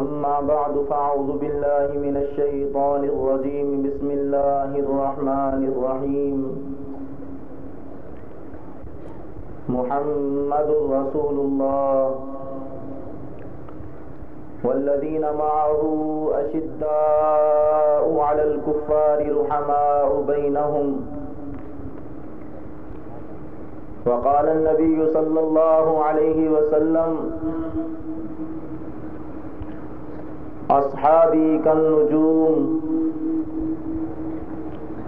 أما بعد، فأعوذ بالله من الشيطان الرجيم. بسم الله الرحمن الرحيم. محمد رسول الله. والذين معه أشداء على الكفار رحماء بينهم. وقال النبي صلى الله عليه وسلم أصحابي كالنجوم.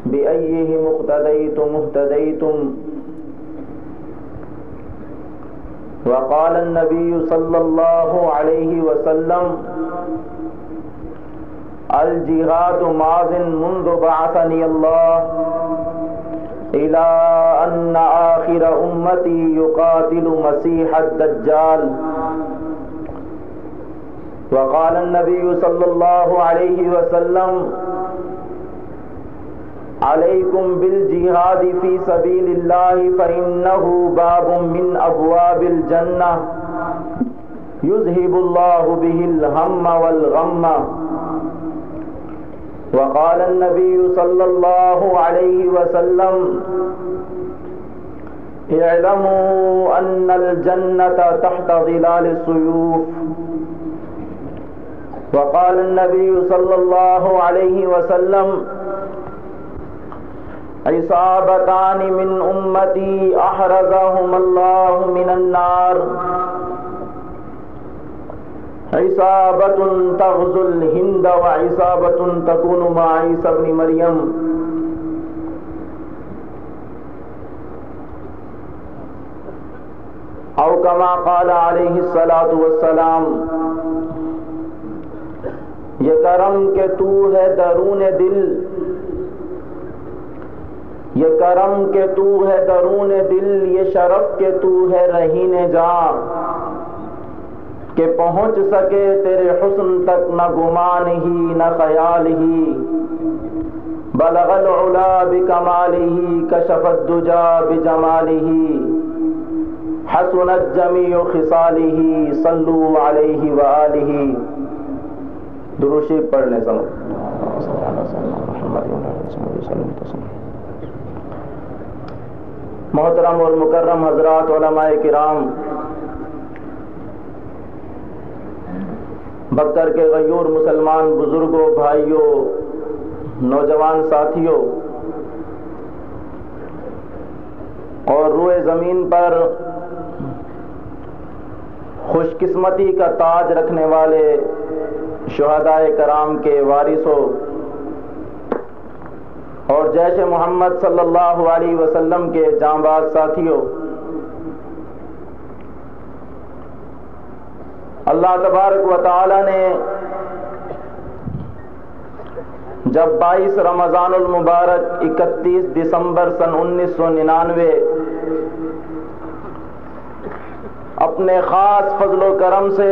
بأيهم اقتديتم، اهتديتم. وقال النبي صلى الله عليه وسلم، الجهاد ماض منذ بعثني الله إلى أن آخر أمتي يقاتل مسيح الدجال. وقال النبي صلى الله عليه وسلم، عليكم بالجهاد في سبيل الله فإنه باب من أبواب الجنة. يذهب الله به الهم والغم. وقال النبي صلى الله عليه وسلم، اعلموا أن الجنة تحت ظلال السيوف. وقال النبي صلى الله عليه وسلم عصابتان من أمتي أحرزهم الله من النار. عصابة تغزو الهند وعصابة تكون مع عيسى بن مريم. أو كما قال عليه الصلاة والسلام یہ کرم کہ تو ہے درون دل۔ یہ کرم کہ تو ہے درون دل، یہ شرف کہ تو ہے رہین جا کہ پہنچ سکے تیرے حسن تک، نہ گمان ہی، نہ خیال ہی۔ بلغ العلا بکمالہ کشف الدجا بجمالہ حسنت جمیع خصالہ صلو علیہ وآلہ۔ دروشی پڑھنے سمجھ محترم اور مکرم حضرات علماء کرام، بکر کے غیور مسلمان بزرگوں، بھائیوں، نوجوان ساتھیوں، اور روئے زمین پر خوش قسمتی کا تاج رکھنے والے شہدائے کرام کے وارثوں اور جیش محمد صلی اللہ علیہ وسلم کے جانباز ساتھیوں، اللہ تبارک و تعالی نے جب بائیس رمضان المبارک اکتیس دسمبر سن انیس سو ننانوے اپنے خاص فضل و کرم سے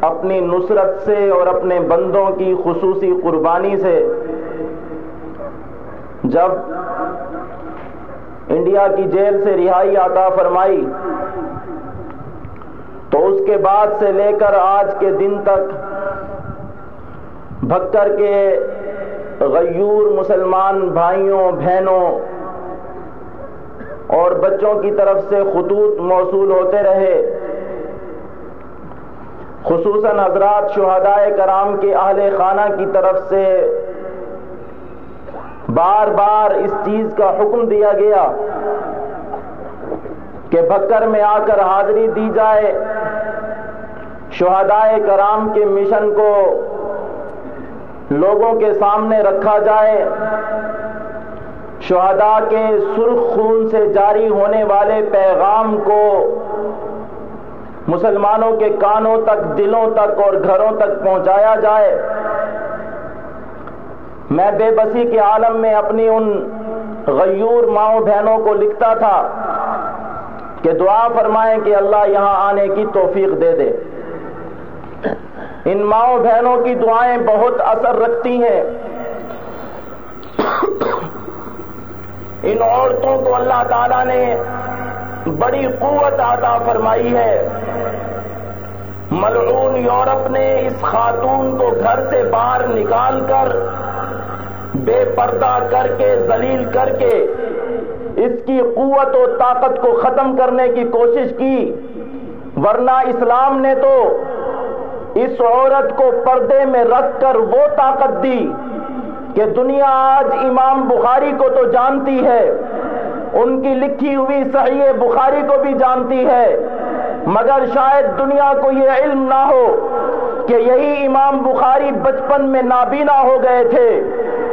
اپنی نصرت سے اور اپنے بندوں کی خصوصی قربانی سے جب انڈیا کی جیل سے رہائی عطا فرمائی، تو اس کے بعد سے لے کر آج کے دن تک بھکر کے غیور مسلمان بھائیوں، بہنوں اور بچوں کی طرف سے خطوط موصول ہوتے رہے۔ خصوصاً حضرات شہدائے کرام کے اہل خانہ کی طرف سے بار بار اس چیز کا حکم دیا گیا کہ بکر میں آ کر حاضری دی جائے۔ شہدائے کرام کے مشن کو لوگوں کے سامنے رکھا جائے۔ شہداء کے سرخ خون سے جاری ہونے والے پیغام کو مسلمانوں کے کانوں تک، دلوں تک اور گھروں تک پہنچایا جائے۔ میں بے بسی کے عالم میں اپنی ان غیور ماؤں بہنوں کو لکھتا تھا کہ دعا فرمائیں کہ اللہ یہاں آنے کی توفیق دے دے۔ ان ماؤں بہنوں کی دعائیں بہت اثر رکھتی ہیں۔ ان عورتوں کو اللہ تعالیٰ نے بڑی قوت عطا فرمائی ہے۔ ملعون یورپ نے اس خاتون کو گھر سے باہر نکال کر بے پردہ کر کے، ذلیل کر کے اس کی قوت و طاقت کو ختم کرنے کی کوشش کی۔ ورنہ اسلام نے تو اس عورت کو پردے میں رکھ کر وہ طاقت دی کہ دنیا آج امام بخاری کو تو جانتی ہے۔ ان کی لکھی ہوئی صحیح بخاری کو بھی جانتی ہے۔ مگر شاید دنیا کو یہ علم نہ ہو کہ یہی امام بخاری بچپن میں نابینا ہو گئے تھے،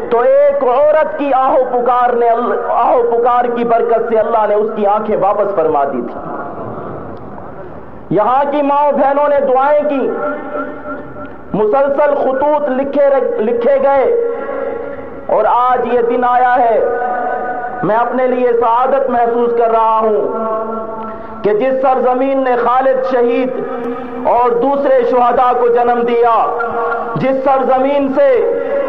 تو ایک عورت کی آہو پکار نے آہو پکار کی برکت سے اللہ نے اس کی آنکھیں واپس فرما دی تھی۔ یہاں کی ماؤں بہنوں نے دعائیں کی۔ مسلسل خطوط لکھے لکھے گئے۔ اور آج یہ دن آیا ہے۔ میں اپنے لیے سعادت محسوس کر رہا ہوں کہ جس سرزمین نے خالد شہید اور دوسرے شہداء کو جنم دیا، جس سرزمین سے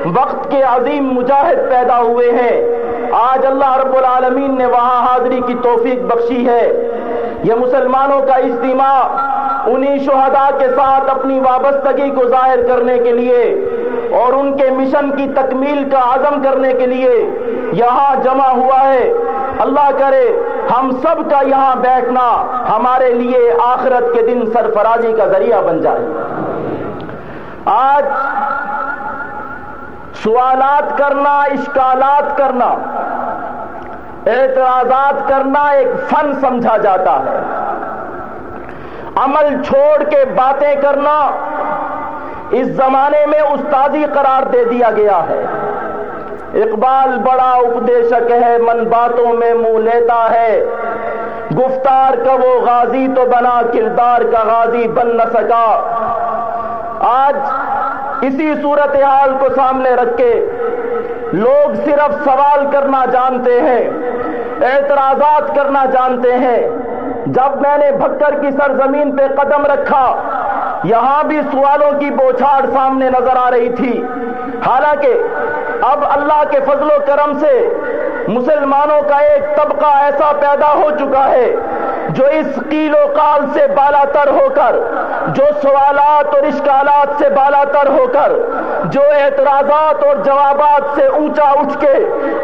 وقت کے عظیم مجاہد پیدا ہوئے ہیں، آج اللہ رب العالمین نے وہاں حاضری کی توفیق بخشی ہے۔ یہ مسلمانوں کا اجتماع انہی شہداء کے ساتھ اپنی وابستگی کو ظاہر کرنے کے لیے اور ان کے مشن کی تکمیل کا عزم کرنے کے لیے یہاں جمع ہوا ہے۔ اللہ کرے ہم سب کا یہاں بیٹھنا ہمارے لیے آخرت کے دن سرفرازی کا ذریعہ بن جائے۔ آج سوالات کرنا، اشکالات کرنا اعتراضات کرنا ایک فن سمجھا جاتا ہے۔ عمل چھوڑ کے باتیں کرنا اس زمانے میں استادی قرار دے دیا گیا ہے۔ اقبال بڑا اپدیشک ہے، من باتوں میں منہ لیتا ہے۔ گفتار کا وہ غازی تو بنا کردار کا غازی بن نہ سکا۔ آج اسی صورتحال کو سامنے رکھ کے لوگ صرف سوال کرنا جانتے ہیں، اعتراضات کرنا جانتے ہیں۔ جب میں نے بھکر کی سرزمین پہ قدم رکھا، یہاں بھی سوالوں کی بوچھاڑ سامنے نظر آ رہی تھی۔ حالانکہ اب اللہ کے فضل و کرم سے مسلمانوں کا ایک طبقہ ایسا پیدا ہو چکا ہے، جو اس قیل و قال سے بالا تر ہو کر جو سوالات اور اشکالات سے بالا تر ہو کر جو اعتراضات اور جوابات سے اونچا اٹھ کے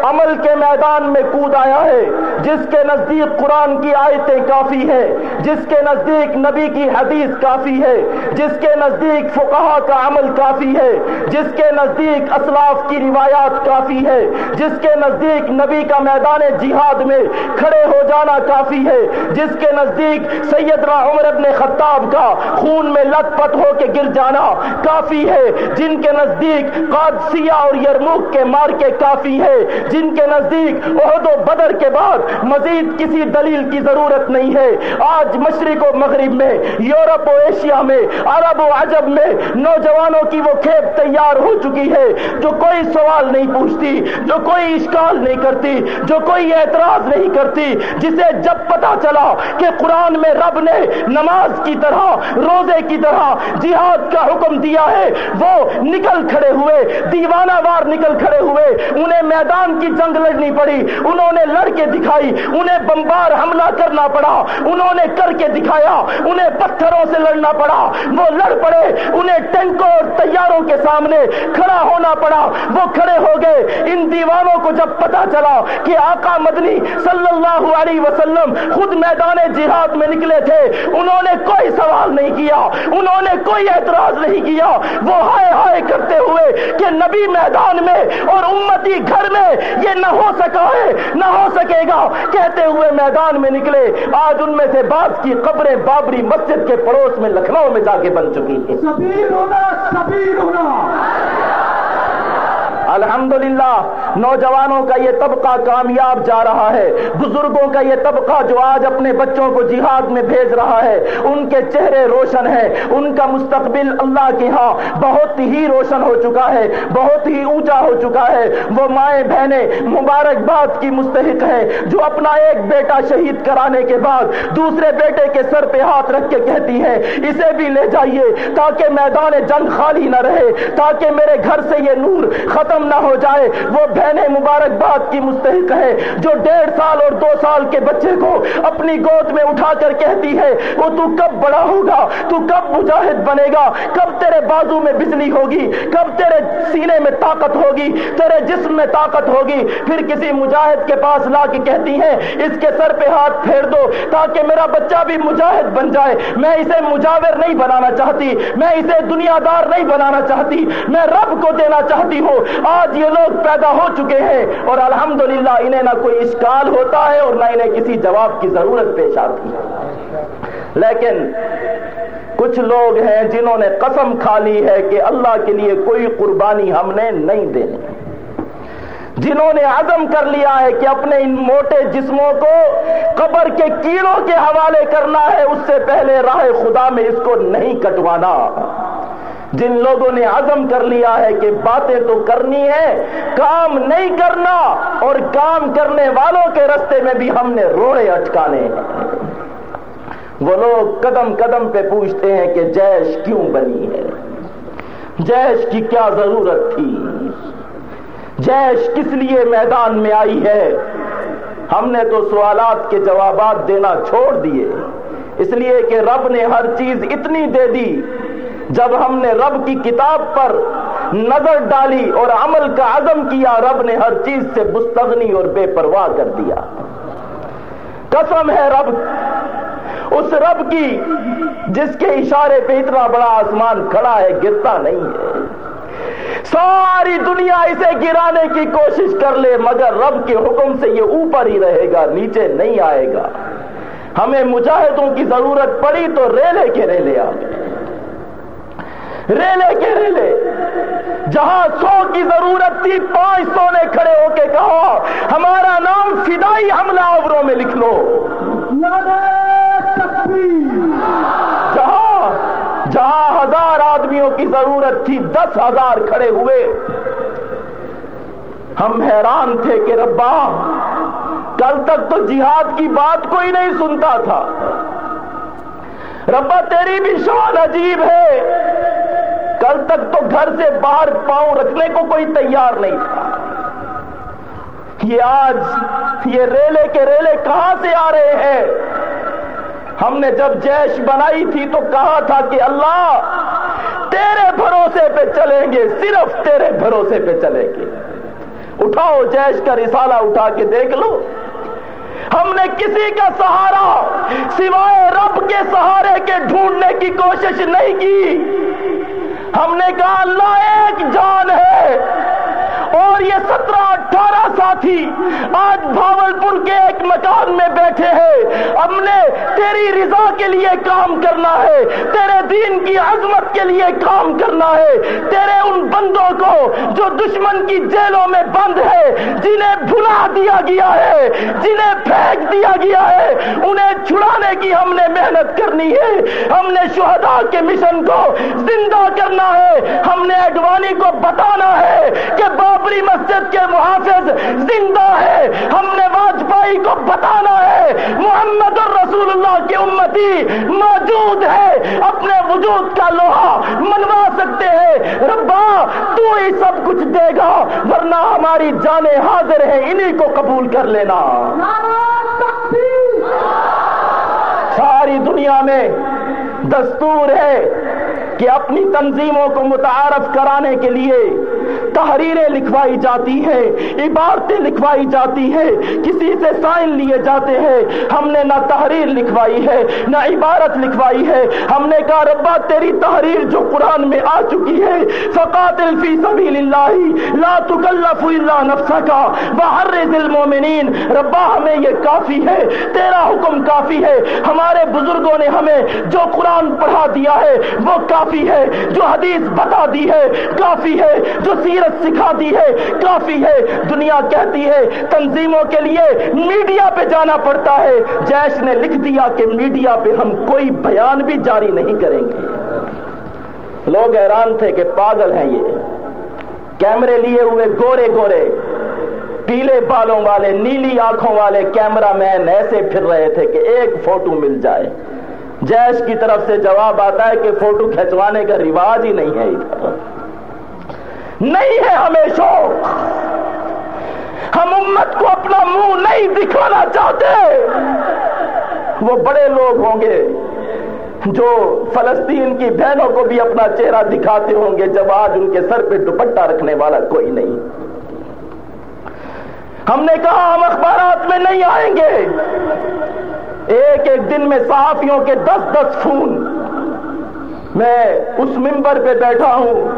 عمل کے میدان میں کود آیا ہے، جس کے نزدیک قرآن کی آیتیں کافی ہے جس کے نزدیک نبی کی حدیث کافی ہے، جس کے نزدیک فقہ کا عمل کافی ہے، جس کے نزدیک اسلاف کی روایات کافی ہے، جس کے نزدیک نبی کا میدان جہاد میں کھڑے ہو جانا کافی ہے، جس کے نزدیک سیدنا عمر ابن خطاب کا خون میں لت پت ہو کے گر جانا کافی ہے، جن کے نزدیک قادسیہ اور یرموک کے مار کے کافی ہے جن کے نزدیک عہد و بدر کے بعد مزید کسی دلیل کی ضرورت نہیں ہے۔ آج مشرق و مغرب میں، یورپ و ایشیا میں، عرب و عجب میں نوجوانوں کی وہ کھیپ تیار ہو چکی ہے جو کوئی سوال نہیں پوچھتی، جو کوئی اشکال نہیں کرتی، جو کوئی اعتراض نہیں کرتی، جسے جب پتا چلا کہ قرآن میں رب نے نماز کی طرح، روزے کی طرح جہاد کا حکم دیا ہے، وہ نکل کھڑے ہوئے، دیوانہ وار نکل کھڑے ہوئے، انہیں میدان کی جنگ لڑنی پڑی، انہوں نے لڑ کے دکھائی، انہیں بمبار حملہ کرنا پڑا، انہوں نے کر کے دکھایا، انہیں پتھروں سے لڑنا پڑا، وہ لڑ پڑے، انہیں ٹینکوں اور تیاروں کے سامنے کھڑا ہونا پڑا، وہ کھڑے ہو گئے۔ ان دیوانوں کو جب پتا چلا کہ آقا مدنی صلی اللہ علیہ وسلم خود میدان میدان جہاد میں نکلے تھے، انہوں نے کوئی سوال نہیں کیا، انہوں نے کوئی اعتراض نہیں کیا، وہ ہائے ہائے کرتے ہوئے کہ نبی میدان میں اور امتی گھر میں یہ نہ ہو سکا ہے، نہ ہو سکے گا۔ کہتے ہوئے میدان میں نکلے۔ آج ان میں سے بعض کی قبریں بابری مسجد کے پڑوس میں لکھنؤ میں جا کے بن چکی ہیں سبیر ہونا سبیر ہونا الحمدللہ، نوجوانوں کا یہ طبقہ کامیاب جا رہا ہے۔ بزرگوں کا یہ طبقہ جو آج اپنے بچوں کو جہاد میں بھیج رہا ہے، ان کے چہرے روشن ہیں۔ ان کا مستقبل اللہ کے ہاں بہت ہی روشن ہو چکا ہے، بہت ہی اونچا ہو چکا ہے۔ وہ مائیں بہنیں مبارکباد کی مستحق ہیں، جو اپنا ایک بیٹا شہید کرانے کے بعد دوسرے بیٹے کے سر پہ ہاتھ رکھ کے کہتی ہے اسے بھی لے جائیے تاکہ میدان جنگ خالی نہ رہے، تاکہ میرے گھر سے یہ نور ختم ختم نہ ہو جائے۔ وہ بہنیں مبارکباد کی مستحق ہے، جو ڈیڑھ سال اور دو سال کے بچے کو اپنی گود میں اٹھا کر کہتی ہے، وہ تو کب بڑا ہوگا، تو کب مجاہد بنے گا، کب تیرے بازو میں بجلی ہوگی، کب تیرے سینے میں طاقت ہوگی، تیرے جسم میں طاقت ہوگی۔ پھر کسی مجاہد کے پاس لا کے کہتی ہیں، اس کے سر پہ ہاتھ پھیر دو، تاکہ میرا بچہ بھی مجاہد بن جائے۔ میں اسے مجاور نہیں بنانا چاہتی، میں اسے دنیا دار نہیں بنانا چاہتی، میں رب کو دینا چاہتی ہوں۔ آج یہ لوگ پیدا ہو چکے ہیں اور الحمدللہ انہیں نہ کوئی اشکال ہوتا ہے اور نہ انہیں کسی جواب کی ضرورت پیش آتی ہے۔ لیکن کچھ لوگ ہیں جنہوں نے قسم کھا لی ہے کہ اللہ کے لیے کوئی قربانی ہم نے نہیں دینی۔ جنہوں نے عزم کر لیا ہے کہ اپنے ان موٹے جسموں کو قبر کے کیڑوں کے حوالے کرنا ہے، اس سے پہلے راہ خدا میں اس کو نہیں کٹوانا۔ جن لوگوں نے عزم کر لیا ہے کہ باتیں تو کرنی ہے کام نہیں کرنا اور کام کرنے والوں کے رستے میں بھی ہم نے روڑے اٹکانے ہیں۔ وہ لوگ قدم قدم پہ پوچھتے ہیں کہ جیش کیوں بنی ہے؟ جیش کی کیا ضرورت تھی؟ جیش کس لیے میدان میں آئی ہے؟ ہم نے تو سوالات کے جوابات دینا چھوڑ دیے۔ اس لیے کہ رب نے ہر چیز اتنی دے دی جب ہم نے رب کی کتاب پر نظر ڈالی اور عمل کا عزم کیا، رب نے ہر چیز سے مستغنی اور بے پرواہ کر دیا۔ قسم ہے رب، اس رب کی جس کے اشارے پہ اتنا بڑا آسمان کھڑا ہے، گرتا نہیں ہے۔ ساری دنیا اسے گرانے کی کوشش کر لے، مگر رب کے حکم سے یہ اوپر ہی رہے گا، نیچے نہیں آئے گا۔ ہمیں مجاہدوں کی ضرورت پڑی تو ریلے کے ریلے آ گئے۔ ریلے کے ریلے۔ جہاں سو کی ضرورت تھی پانچ سو نے کھڑے ہو کے کہا ہمارا نام فدائی حملہ آوروں میں لکھ لو۔ جہاں جہاں ہزار آدمیوں کی ضرورت تھی دس ہزار کھڑے ہوئے۔ ہم حیران تھے کہ ربا کل تک تو جہاد کی بات کوئی نہیں سنتا تھا۔ ربا تیری بھی شان عجیب ہے۔ کل تک تو گھر سے باہر پاؤں رکھنے کو کوئی تیار نہیں تھا۔ یہ آج یہ ریلے کے ریلے کہاں سے آ رہے ہیں؟ ہم نے جب جیش بنائی تھی تو کہا تھا کہ اللہ، تیرے بھروسے پہ چلیں گے، صرف تیرے بھروسے پہ چلیں گے۔ اٹھاؤ جیش کا رسالہ اٹھا کے دیکھ لو۔ ہم نے کسی کا سہارا سوائے رب کے سہارے کے ڈھونڈنے کی کوشش نہیں کی۔ ہم نے کہا اللہ ایک جان ہے اور یہ اٹھارہ ساتھی آج بھاول پور کے ایک مکان میں بیٹھے ہیں۔ ہم نے تیری رضا کے لیے کام کرنا ہے، تیرے دین کی عظمت کے لیے کام کرنا ہے۔ تیرے ان بندوں کو جو دشمن کی جیلوں میں بند ہے، جنہیں بھلا دیا گیا ہے، جنہیں پھینک دیا گیا ہے۔ انہیں چھڑانے کی ہم نے محنت کرنی ہے۔ ہم نے شہداء کے مشن کو زندہ کرنا ہے۔ ہم نے اڈوانی کو بتانا ہے کہ بابری مسجد کے محافظ زندہ ہے۔ ہم نے واجپئی کو بتانا ہے۔ محمد الرسول اللہ کی امتی موجود ہے۔ اپنے وجود کا لوہا منوا سکتے ہیں۔ ربا، تو ہی سب کچھ دے گا، ورنہ ہماری جانیں حاضر ہیں۔ انہی کو قبول کر لینا۔ ساری دنیا میں دستور ہے کہ اپنی تنظیموں کو متعارف کرانے کے لیے تحریریں لکھوائی جاتی ہیں عبارتیں لکھوائی جاتی ہیں، کسی سے سائن لیے جاتے ہیں۔ ہم نے نہ تحریر لکھوائی ہے، نہ عبارت لکھوائی ہے۔ ہم نے کہا، ربا، تیری تحریر جو قرآن میں آ چکی ہے، فقاتل فی سبیل اللہ لا تکلف الا نفسک، وحرز المؤمنین۔ ربا، ہمیں یہ کافی ہے، تیرا حکم کافی ہے۔ ہمارے بزرگوں نے ہمیں جو قرآن پڑھا دیا ہے، وہ کافی ہے۔ جو حدیث بتا دی ہے، کافی ہے۔ جو سیرت سیرت سکھا دی ہے، کافی ہے، دنیا کہتی ہے، تنظیموں کے لیے میڈیا پہ جانا پڑتا ہے۔ جیش نے لکھ دیا کہ میڈیا پہ ہم کوئی بیان بھی جاری نہیں کریں گے۔ لوگ حیران تھے کہ پاگل ہیں یہ۔ کیمرے لیے ہوئے گورے گورے، پیلے بالوں والے، نیلی آنکھوں والے کیمرہ مین ایسے پھر رہے تھے کہ ایک فوٹو مل جائے۔ جیش کی طرف سے جواب آتا ہے کہ فوٹو کھینچوانے کا رواج ہی نہیں ہے۔ ادھر نہیں ہے ہمیں شوق ہم امت کو اپنا منہ نہیں دکھانا چاہتے۔ وہ بڑے لوگ ہوں گے جو فلسطین کی بہنوں کو بھی اپنا چہرہ دکھاتے ہوں گے جب آج ان کے سر پہ دوپٹہ رکھنے والا کوئی نہیں۔ ہم نے کہا ہم اخبارات میں نہیں آئیں گے۔ ایک ایک دن میں صحافیوں کے دس دس فون میں اس ممبر پہ بیٹھا ہوں،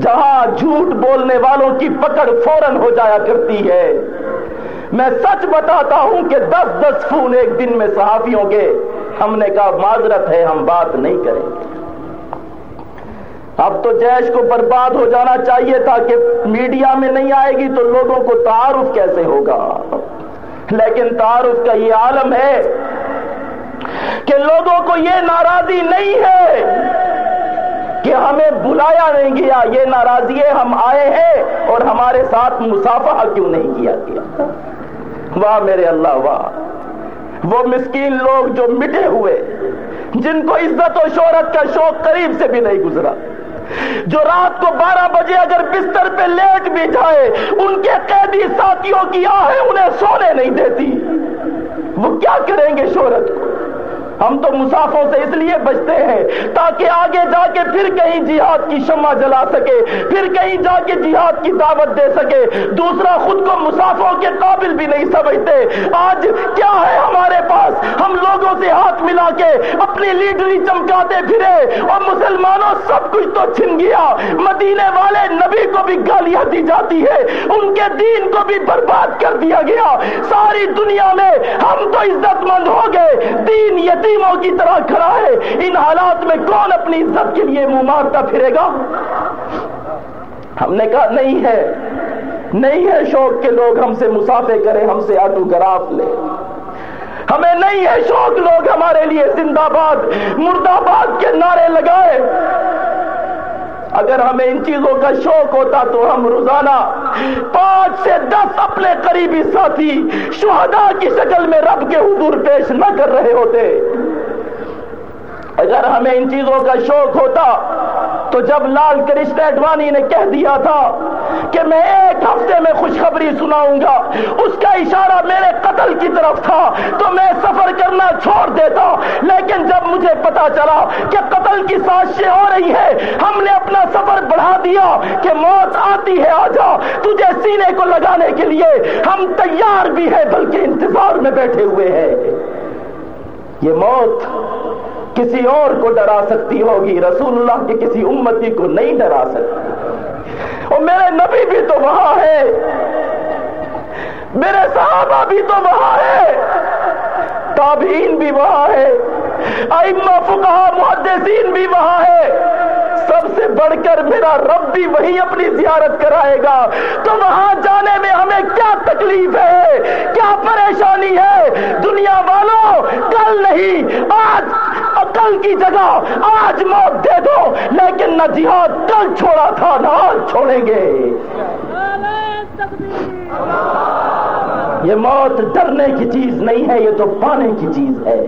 جہاں جھوٹ بولنے والوں کی پکڑ فوراً ہو جایا کرتی ہے۔ میں سچ بتاتا ہوں کہ دس دس فون ایک دن میں صحافیوں کے ہم نے کہا، معذرت ہے، ہم بات نہیں کریں گے۔ اب تو جیش کو برباد ہو جانا چاہیے تھا کہ میڈیا میں نہیں آئے گی تو لوگوں کو تعارف کیسے ہوگا؟ لیکن تعارف کا یہ عالم ہے کہ لوگوں کو یہ ناراضی نہیں ہے کہ ہمیں بلایا نہیں گیا، یہ ناراضی ہے ہم آئے ہیں اور ہمارے ساتھ مسافہ کیوں نہیں کیا گیا؟ واہ میرے اللہ، واہ۔ وہ مسکین لوگ جو مٹے ہوئے، جن کو عزت و شہرت کا شوق قریب سے بھی نہیں گزرا، جو رات کو بارہ بجے اگر بستر پہ لیٹ بھی جائے، ان کے قیدی ساتھیوں کی آہیں انہیں سونے نہیں دیتی۔ وہ کیا کریں گے شہرت کو؟ ہم تو مسافوں سے اس لیے بچتے ہیں تاکہ آگے جا کے پھر کہیں جہاد کی شمع جلا سکے، پھر کہیں جا کے جہاد کی دعوت دے سکے۔ دوسرا، خود کو مسافوں کے قابل بھی نہیں سمجھتے۔ آج کیا ہے ہمارے پاس؟ ہم لوگوں سے ہاتھ ملا کے اپنی لیڈری چمکاتے پھرے اور مسلمانوں سب کچھ تو چھن گیا۔ مدینے والے نبی کو بھی گالیاں دی جاتی ہے ان کے دین کو بھی برباد کر دیا گیا۔ ساری دنیا میں ہم تو عزت مند ہو گئے۔ دین یتیم یتیموں کی طرح کھڑا ہے، ان حالات میں کون اپنی عزت کے لیے منہ مارتا پھرے گا؟ ہم نے کہا، نہیں ہے۔ نہیں ہے شوق کے لوگ ہم سے مسافے کریں، ہم سے آٹو گراف لے ہمیں نہیں ہے شوق، لوگ ہمارے لیے زندہ باد، مردہ باد کے نعرے لگائے۔ اگر ہمیں ان چیزوں کا شوق ہوتا تو ہم روزانہ پانچ سے دس اپنے قریبی ساتھی شہداء کی شکل میں رب کے حضور پیش نہ کر رہے ہوتے۔ اگر ہمیں ان چیزوں کا شوق ہوتا تو جب لال کرشن اڈوانی نے کہہ دیا تھا کہ میں ایک ہفتے میں خوشخبری سناؤں گا، اس کا اشارہ میرے قتل کی طرف تھا، تو میں سفر کرنا چھوڑ دیتا، لیکن جب مجھے پتا چلا کہ قتل کی سازشیں ہو رہی ہے ہم نے اپنا سفر بڑھا دیا کہ موت آتی ہے، آجا، تجھے سینے کو لگانے کے لیے ہم تیار بھی ہیں، بلکہ انتظار میں بیٹھے ہوئے ہیں۔ یہ موت کسی اور کو ڈرا سکتی ہوگی، رسول اللہ کی کسی امتی کو نہیں ڈرا سکتی۔ اور میرے نبی بھی تو وہاں ہے۔ میرے صحابہ بھی تو وہاں ہے۔ تابعین بھی وہاں ہے۔ ائمہ فقہ محدثین بھی وہاں ہے۔ سب سے بڑھ کر میرا رب بھی وہی اپنی زیارت کرائے گا۔ تو وہاں جانے میں ہمیں کیا تکلیف ہے؟ کیا پریشانی ہے؟ دنیا والوں کل نہیں، آج، کل کی جگہ، آج موت دے دو، لیکن نہ جہاد، کل چھوڑا تھا، نہ آج چھوڑیں گے۔ یہ موت ڈرنے کی چیز نہیں ہے، یہ تو پانے کی چیز ہے۔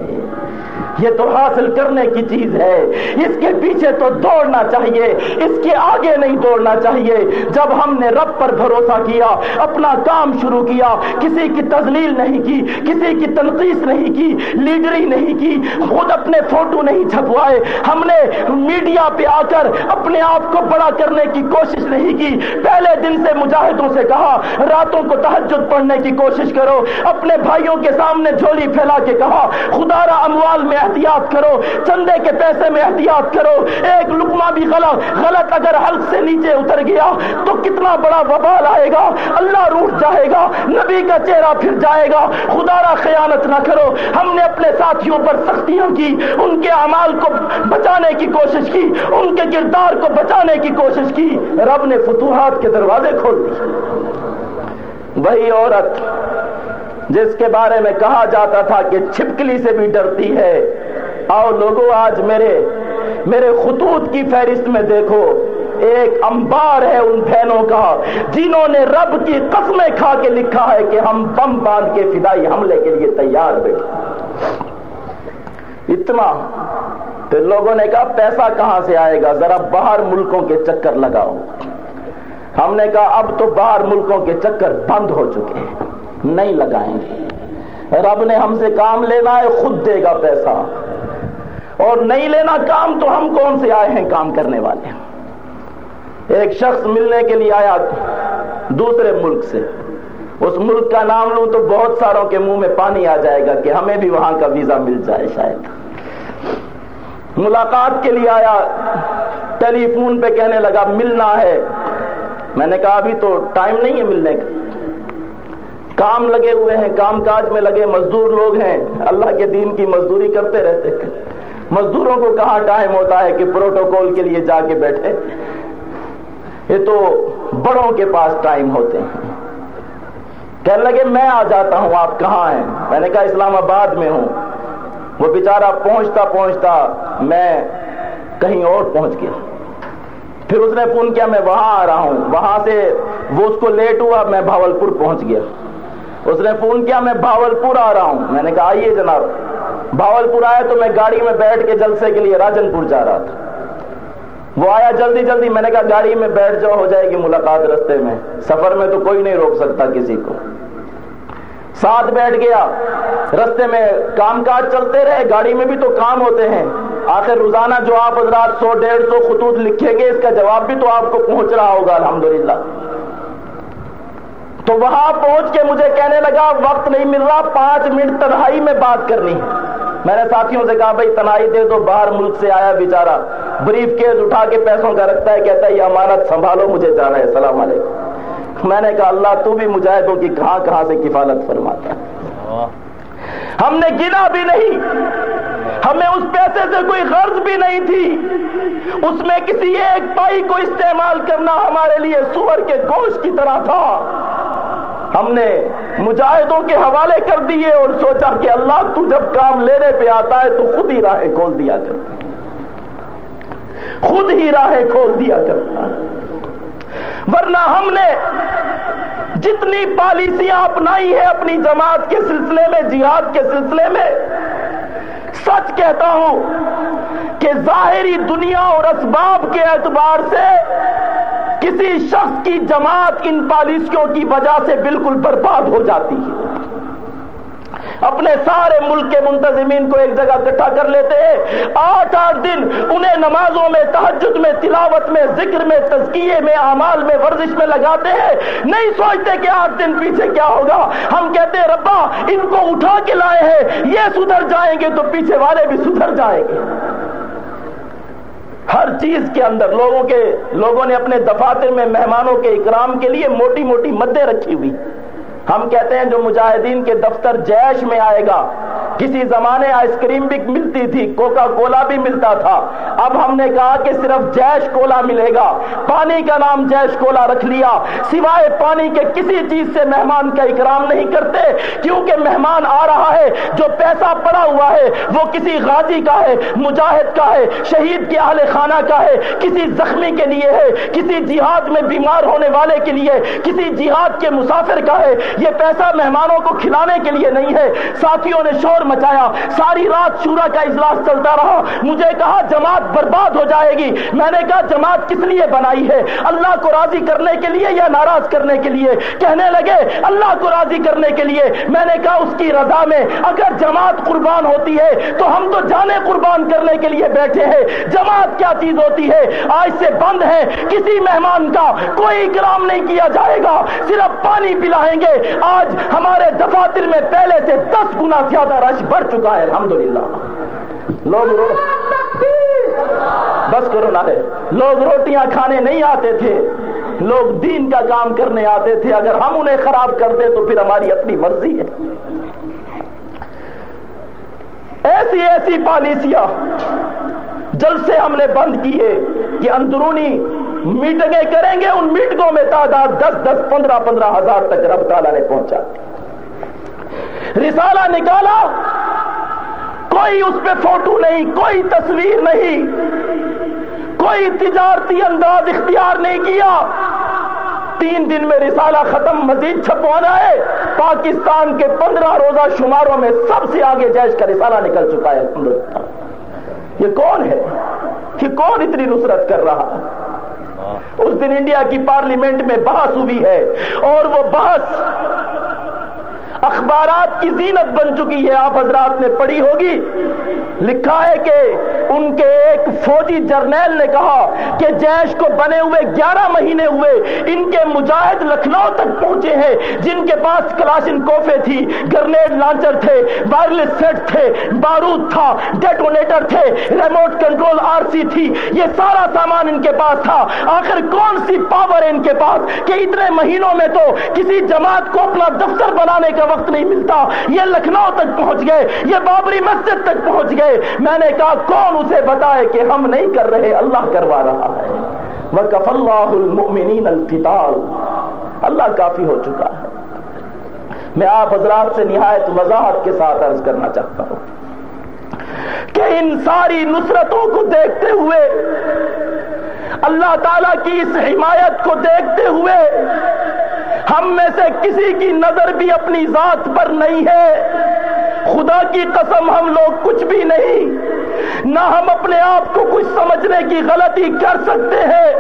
یہ تو حاصل کرنے کی چیز ہے۔ اس کے پیچھے تو دوڑنا چاہیے۔ اس کے آگے نہیں دوڑنا چاہیے۔ جب ہم نے رب پر بھروسہ کیا، اپنا کام شروع کیا، کسی کی تزلیل نہیں کی، کسی کی تنقید نہیں کی، لیڈری نہیں کی، خود اپنے فوٹو نہیں چھپوائے، ہم نے میڈیا پہ آ کر اپنے آپ کو بڑا کرنے کی کوشش نہیں کی۔ پہلے دن سے مجاہدوں سے کہا، راتوں کو تحجد پڑھنے کی کوشش کرو۔ اپنے بھائیوں کے سامنے جھولی پھیلا کے کہا، خدا را اموال میں احتیاط کرو، چندے کے پیسے میں احتیاط کرو، ایک لکما بھی غلط غلط اگر حلق سے نیچے اتر گیا، تو کتنا بڑا وبال آئے گا؟ اللہ روٹ جائے گا، نبی کا چہرہ پھر جائے گا۔ خدا را خیانت نہ کرو۔ ہم نے اپنے ساتھیوں پر سختیاں کی، ان کے اعمال کو بچانے کی کوشش کی، ان کے کردار کو بچانے کی کوشش کی۔ رب نے فتوحات کے دروازے کھول دی وہی عورت جس کے بارے میں کہا جاتا تھا کہ چھپکلی سے بھی ڈرتی ہے۔ آؤ لوگوں آج میرے میرے خطوط کی فہرست میں دیکھو۔ ایک انبار ہے ان بہنوں کا، جنہوں نے رب کی قسمیں کھا کے لکھا ہے کہ ہم بم باندھ کے فدائی حملے کے لیے تیار بیٹھے اتنا، پھر لوگوں نے کہا، پیسہ کہاں سے آئے گا؟ ذرا باہر ملکوں کے چکر لگاؤ۔ ہم نے کہا، اب تو باہر ملکوں کے چکر بند ہو چکے ہیں۔ نہیں لگائیں گے۔ رب نے ہم سے کام لینا ہے، خود دے گا پیسہ۔ اور نہیں لینا کام تو ہم کون سے آئے ہیں کام کرنے والے؟ ایک شخص ملنے کے لیے آیا دوسرے ملک سے۔ اس ملک کا نام لوں تو بہت ساروں کے منہ میں پانی آ جائے گا کہ ہمیں بھی وہاں کا ویزا مل جائے شاید۔ ملاقات کے لیے آیا، ٹیلی فون پہ کہنے لگا، ملنا ہے۔ میں نے کہا، ابھی تو ٹائم نہیں ہے ملنے کا۔ کام لگے ہوئے ہیں، کام کاج میں لگے مزدور لوگ ہیں۔ اللہ کے دین کی مزدوری کرتے رہتے مزدوروں کو کہاں ٹائم ہوتا ہے کہ پروٹوکول کے لیے جا کے بیٹھے؟ یہ تو بڑوں کے پاس ٹائم ہوتے ہیں۔ کہنے لگے، میں آ جاتا ہوں، آپ کہاں ہیں؟ میں نے کہا، اسلام آباد میں ہوں۔ وہ بیچارہ پہنچتا پہنچتا میں کہیں اور پہنچ گیا۔ پھر اس نے فون کیا، میں وہاں آ رہا ہوں۔ وہاں سے وہ اس کو لیٹ ہوا، میں بھاولپور پہنچ گیا۔ اس نے فون کیا، میں بھاولپور آ رہا ہوں۔ میں نے کہا، آئیے جناب۔ بھاولپور آیا تو میں گاڑی میں بیٹھ کے جلسے کے لیے راجن پور جا رہا تھا۔ وہ آیا جلدی جلدی، میں نے کہا، گاڑی میں بیٹھ جاؤ، ہو جائے گی ملاقات رستے میں۔ سفر میں تو کوئی نہیں روک سکتا کسی کو۔ ساتھ بیٹھ گیا۔ رستے میں کام کاج چلتے رہے۔ گاڑی میں بھی تو کام ہوتے ہیں۔ آخر روزانہ جو آپ حضرات سو، ڈیڑھ سو خطوط لکھیں گے، اس کا جواب بھی تو آپ کو پہنچ رہا ہوگا، الحمدللہ۔ تو وہاں پہنچ کے مجھے کہنے لگا، وقت نہیں مل رہا، پانچ منٹ تنہائی میں بات کرنی۔ میں نے ساتھیوں سے کہا، بھائی، تنہائی دے دو، باہر ملک سے آیا بیچارہ۔ بریف کیس اٹھا کے پیسوں کا رکھتا ہے، کہتا ہے، یہ امانت سنبھالو، مجھے جانا ہے، السلام علیکم۔ میں نے کہا، اللہ تو بھی مجاہدوں کی کہاں کہاں سے کفالت فرماتا ہے۔ ہم نے گنا بھی نہیں۔ ہمیں اس پیسے سے کوئی غرض بھی نہیں تھی۔ اس میں کسی ایک پائی کو استعمال کرنا ہمارے لیے سور کے گوشت کی طرح تھا۔ ہم نے مجاہدوں کے حوالے کر دیے اور سوچا کہ اللہ تو جب کام لینے پہ آتا ہے تو خود ہی راہیں کھول دیا کر۔ خود ہی راہیں کھول دیا کرتا ورنہ ہم نے جتنی پالیسیاں اپنائی ہیں اپنی جماعت کے سلسلے میں، جہاد کے سلسلے میں، سچ کہتا ہوں کہ ظاہری دنیا اور اسباب کے اعتبار سے کسی شخص کی جماعت ان پالیسیوں کی وجہ سے بالکل برباد ہو جاتی ہے۔ اپنے سارے ملک کے منتظمین کو ایک جگہ اکٹھا کر لیتے ہیں۔ آٹھ آٹھ دن انہیں نمازوں میں تحجد میں، تلاوت میں، ذکر میں، تزکیے میں، اعمال میں، ورزش میں لگاتے ہیں۔ نہیں سوچتے کہ آٹھ دن پیچھے کیا ہوگا۔ ہم کہتے ہیں، ربا، ان کو اٹھا کے لائے ہیں۔ یہ سدھر جائیں گے تو پیچھے والے بھی سدھر جائیں گے۔ ہر چیز کے اندر لوگوں کے، لوگوں نے اپنے دفاتر میں مہمانوں کے اکرام کے لیے موٹی موٹی مدیں رکھی ہوئی۔ ہم کہتے ہیں جو مجاہدین کے دفتر جیش میں آئے گا کسی زمانے آئس کریم بھی ملتی تھی کوکا کولا بھی ملتا تھا۔ اب ہم نے کہا کہ صرف جیش کولا ملے گا۔ پانی کا نام جیش کولا رکھ لیا۔ سوائے پانی کے کسی چیز سے مہمان کا اکرام نہیں کرتے، کیونکہ مہمان آ رہا ہے، جو پیسہ پڑا ہوا ہے، وہ کسی غازی کا ہے، مجاہد کا ہے، شہید کے اہل خانہ کا ہے، کسی زخمی کے لیے ہے، کسی جہاد میں بیمار ہونے والے کے لیے، کسی جہاد کے مسافر کا ہے۔ یہ پیسہ مہمانوں کو کھلانے کے لیے نہیں ہے۔ ساتھیوں نے شور مچایا، ساری رات شورا کا اجلاس چلتا رہا۔ مجھے کہا، جماعت برباد ہو جائے گی۔ میں نے کہا، جماعت کس لیے بنائی ہے؟ اللہ کو راضی کرنے کے لیے یا ناراض کرنے کے لیے؟ کہنے لگے، اللہ کو راضی کرنے کے لیے۔ میں نے کہا، اس کی رضا میں۔ اگر جماعت قربان ہوتی ہے، تو ہم تو جانے قربان کرنے کے لیے بیٹھے ہیں۔ جماعت کیا چیز ہوتی ہے؟ آج سے بند ہے۔ کسی مہمان کا کوئی اکرام نہیں کیا جائے گا۔ صرف پانی پلائیں گے۔ آج ہمارے دفاتر میں پہلے سے دس گنا زیادہ رش بڑھ چکا ہے، الحمدللہ۔ لوگ رو بس کرو نہ لوگ روٹیاں کھانے نہیں آتے تھے۔ لوگ دین کا کام کرنے آتے تھے۔ اگر ہم انہیں خراب کرتے تو پھر ہماری اپنی مرضی ہے۔ ایسی ایسی پالیسیاں جل سے ہم نے بند کی ہے کہ اندرونی میٹنگیں کریں گے، ان میٹنگوں میں تعداد دس دس پندرہ پندرہ ہزار تک رب تعالیٰ نے پہنچا۔ رسالہ نکالا، کوئی اس پہ فوٹو نہیں، کوئی تصویر نہیں، کوئی تجارتی انداز اختیار نہیں کیا۔ تین دن میں رسالہ ختم، مزید چھپوانا ہے۔ پاکستان کے پندرہ روزہ شماروں میں سب سے آگے جیش کا رسالہ نکل چکا ہے۔ یہ کون ہے؟ کہ کون اتنی نصرت کر رہا اس دن انڈیا کی پارلیمنٹ میں بحث ہوئی ہے اور وہ بحث اخبارات کی زینت بن چکی ہے، آپ حضرات نے پڑھی ہوگی۔ لکھا ہے کہ ان کے ایک فوجی جرنیل نے کہا کہ جیش کو بنے ہوئے گیارہ مہینے ہوئے ان کے مجاہد لکھنؤ تک پہنچے ہیں، جن کے پاس کلاشن کوفے تھی، گرنیڈ لانچر تھے، وائرلیس سیٹ تھے بارود تھا، ڈیٹونیٹر تھے، ریموٹ کنٹرول آر سی تھی۔ یہ سارا سامان ان کے پاس تھا۔ آخر کون سی پاور ہے ان کے پاس کہ اتنے مہینوں میں تو کسی جماعت کو اپنا دفتر بنانے کا وقت نہیں ملتا۔ یہ لکھنؤ تک پہنچ گئے، یہ بابری مسجد تک پہنچ گئے۔ میں نے کہا، کون اسے بتائے کہ ہم نہیں کر رہے؟ اللہ کروا رہا ہے۔ وَكَفَ اللَّهُ الْمُؤْمِنِينَ الْقِتَالِ۔ اللہ کافی ہو چکا ہے۔ میں آپ حضرات سے نہایت وضاحت کے ساتھ عرض کرنا چاہتا ہوں کہ ان ساری نصرتوں کو دیکھتے ہوئے، اللہ تعالی کی اس حمایت کو دیکھتے ہوئے ہم میں سے کسی کی نظر بھی اپنی ذات پر نہیں ہے۔ خدا کی قسم ہم لوگ کچھ بھی نہیں۔ نہ ہم اپنے آپ کو کچھ سمجھنے کی غلطی کر سکتے ہیں۔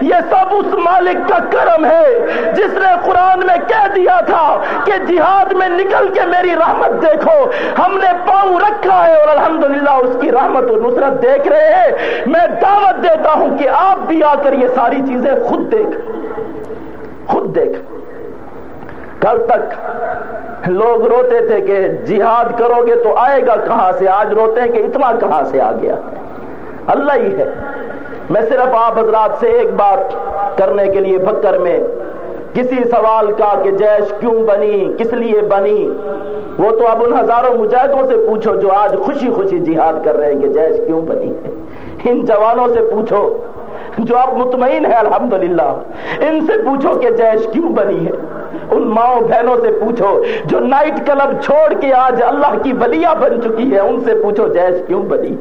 یہ سب اس مالک کا کرم ہے، جس نے قرآن میں کہہ دیا تھا کہ جہاد میں نکل کے میری رحمت دیکھو۔ ہم نے پاؤں رکھا ہے اور الحمدللہ اس کی رحمت و نصرت دیکھ رہے ہیں۔ میں دعوت دیتا ہوں کہ آپ بھی آ کر یہ ساری چیزیں خود دیکھ۔ خود دیکھ۔ کل تک لوگ روتے تھے کہ جہاد کرو گے تو آئے گا کہاں سے؟ آج روتے ہیں کہ اتنا کہاں سے آ گیا؟ اللہ ہی ہے۔ میں صرف آپ حضرات سے ایک بات کرنے کے لیے بکر میں کسی سوال کا کہ جیش کیوں بنی؟ کس لیے بنی؟ وہ تو اب ان ہزاروں مجاہدوں سے پوچھو جو آج خوشی خوشی جہاد کر رہے ہیں کہ جیش کیوں بنی ان جوانوں سے پوچھو۔ جو آپ مطمئن ہے الحمدللہ۔ ان سے پوچھو کہ جیش کیوں بنی ہے؟ ان ماؤں بہنوں سے پوچھو، جو نائٹ کلب چھوڑ کے آج اللہ کی ولیہ بن چکی ہے ان سے پوچھو جیش کیوں بنی؟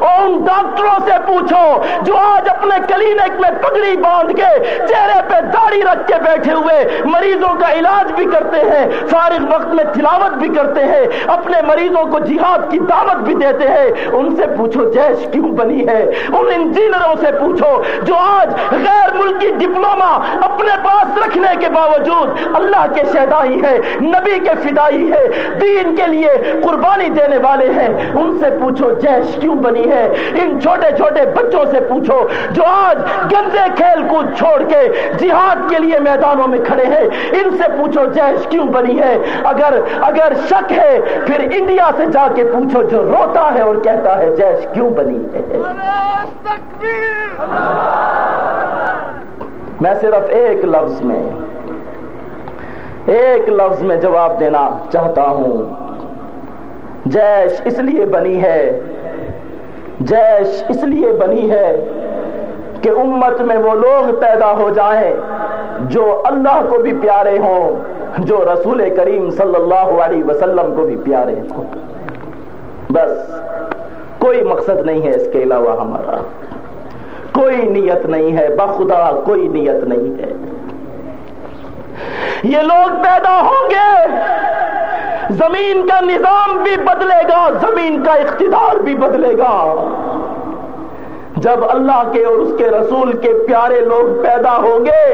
اور ان ڈاکٹروں سے پوچھو جو آج اپنے کلینک میں پگڑی باندھ کے چہرے پہ داڑھی رکھ کے بیٹھے ہوئے مریضوں کا علاج بھی کرتے ہیں، فارغ وقت میں تلاوت بھی کرتے ہیں، اپنے مریضوں کو جہاد کی دعوت بھی دیتے ہیں۔ ان سے پوچھو جیش کیوں بنی ہے؟ ان انجینئروں سے پوچھو جو آج غیر ملکی ڈپلوما اپنے پاس رکھنے کے باوجود اللہ کے شہدائی ہے نبی کے فدائی ہے دین کے لیے قربانی دینے والے ہیں۔ ان سے پوچھو جیش کیوں بنی ہے؟ ان چھوٹے چھوٹے بچوں سے پوچھو جو آج گندے کھیل کو چھوڑ کے جہاد کے لیے میدانوں میں کھڑے ہیں، ان سے پوچھو جیش کیوں بنی ہے؟ اگر اگر شک ہے، پھر انڈیا سے جا کے پوچھو جو روتا ہے اور کہتا ہے جیش کیوں بنی ہے؟ میں صرف ایک لفظ میں، ایک لفظ میں جواب دینا چاہتا ہوں۔ جیش اس لیے بنی ہے جیش اس لیے بنی ہے کہ امت میں وہ لوگ پیدا ہو جائیں جو اللہ کو بھی پیارے ہوں، جو رسول کریم صلی اللہ علیہ وسلم کو بھی پیارے ہوں۔ بس، کوئی مقصد نہیں ہے اس کے علاوہ ہمارا۔ کوئی نیت نہیں ہے، بخدا کوئی نیت نہیں ہے۔ یہ لوگ پیدا ہوں گے زمین کا نظام بھی بدلے گا زمین کا اقتدار بھی بدلے گا۔ جب اللہ کے اور اس کے رسول کے پیارے لوگ پیدا ہوں گے،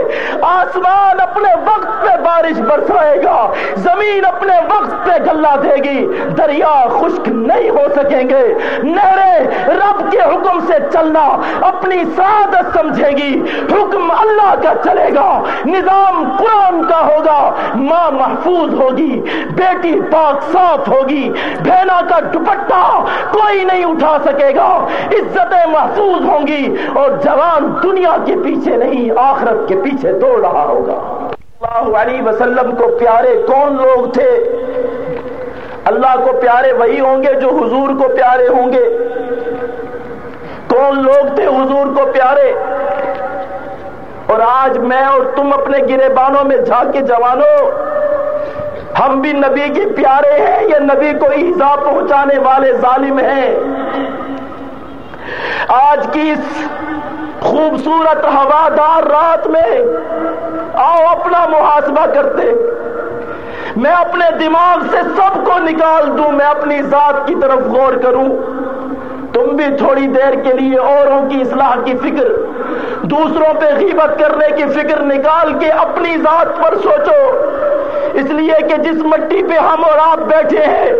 آسمان اپنے وقت پہ بارش برسائے گا، زمین اپنے وقت پہ گلا دے گی، دریا خشک نہیں ہو سکیں گے، نہریں رب کے حکم سے چلنا اپنی سعادت سمجھے گی، حکم اللہ کا چلے گا، نظام قرآن کا ہوگا، ماں محفوظ ہوگی، بیٹی پاک صاف ہوگی بہنا کا دوپٹہ کوئی نہیں اٹھا سکے گا، عزتیں محفوظ محفوظ ہوں گی اور جوان دنیا کے پیچھے نہیں، آخرت کے پیچھے دوڑ رہا ہوگا۔ اللہ علیہ وسلم کو پیارے کون لوگ تھے؟ اللہ کو پیارے وہی ہوں گے جو حضور کو پیارے ہوں گے۔ کون لوگ تھے حضور کو پیارے؟ اور آج میں اور تم اپنے گرے بانوں میں جا کے جوانوں، ہم بھی نبی کے پیارے ہیں یا نبی کو ایزا پہنچانے والے ظالم ہیں؟ آج کی اس خوبصورت ہوادار رات میں آؤ اپنا محاسبہ کرتے۔ میں اپنے دماغ سے سب کو نکال دوں، میں اپنی ذات کی طرف غور کروں۔ تم بھی تھوڑی دیر کے لیے اوروں کی اصلاح کی فکر، دوسروں پہ غیبت کرنے کی فکر نکال کے اپنی ذات پر سوچو۔ اس لیے کہ جس مٹی پہ ہم اور آپ بیٹھے ہیں،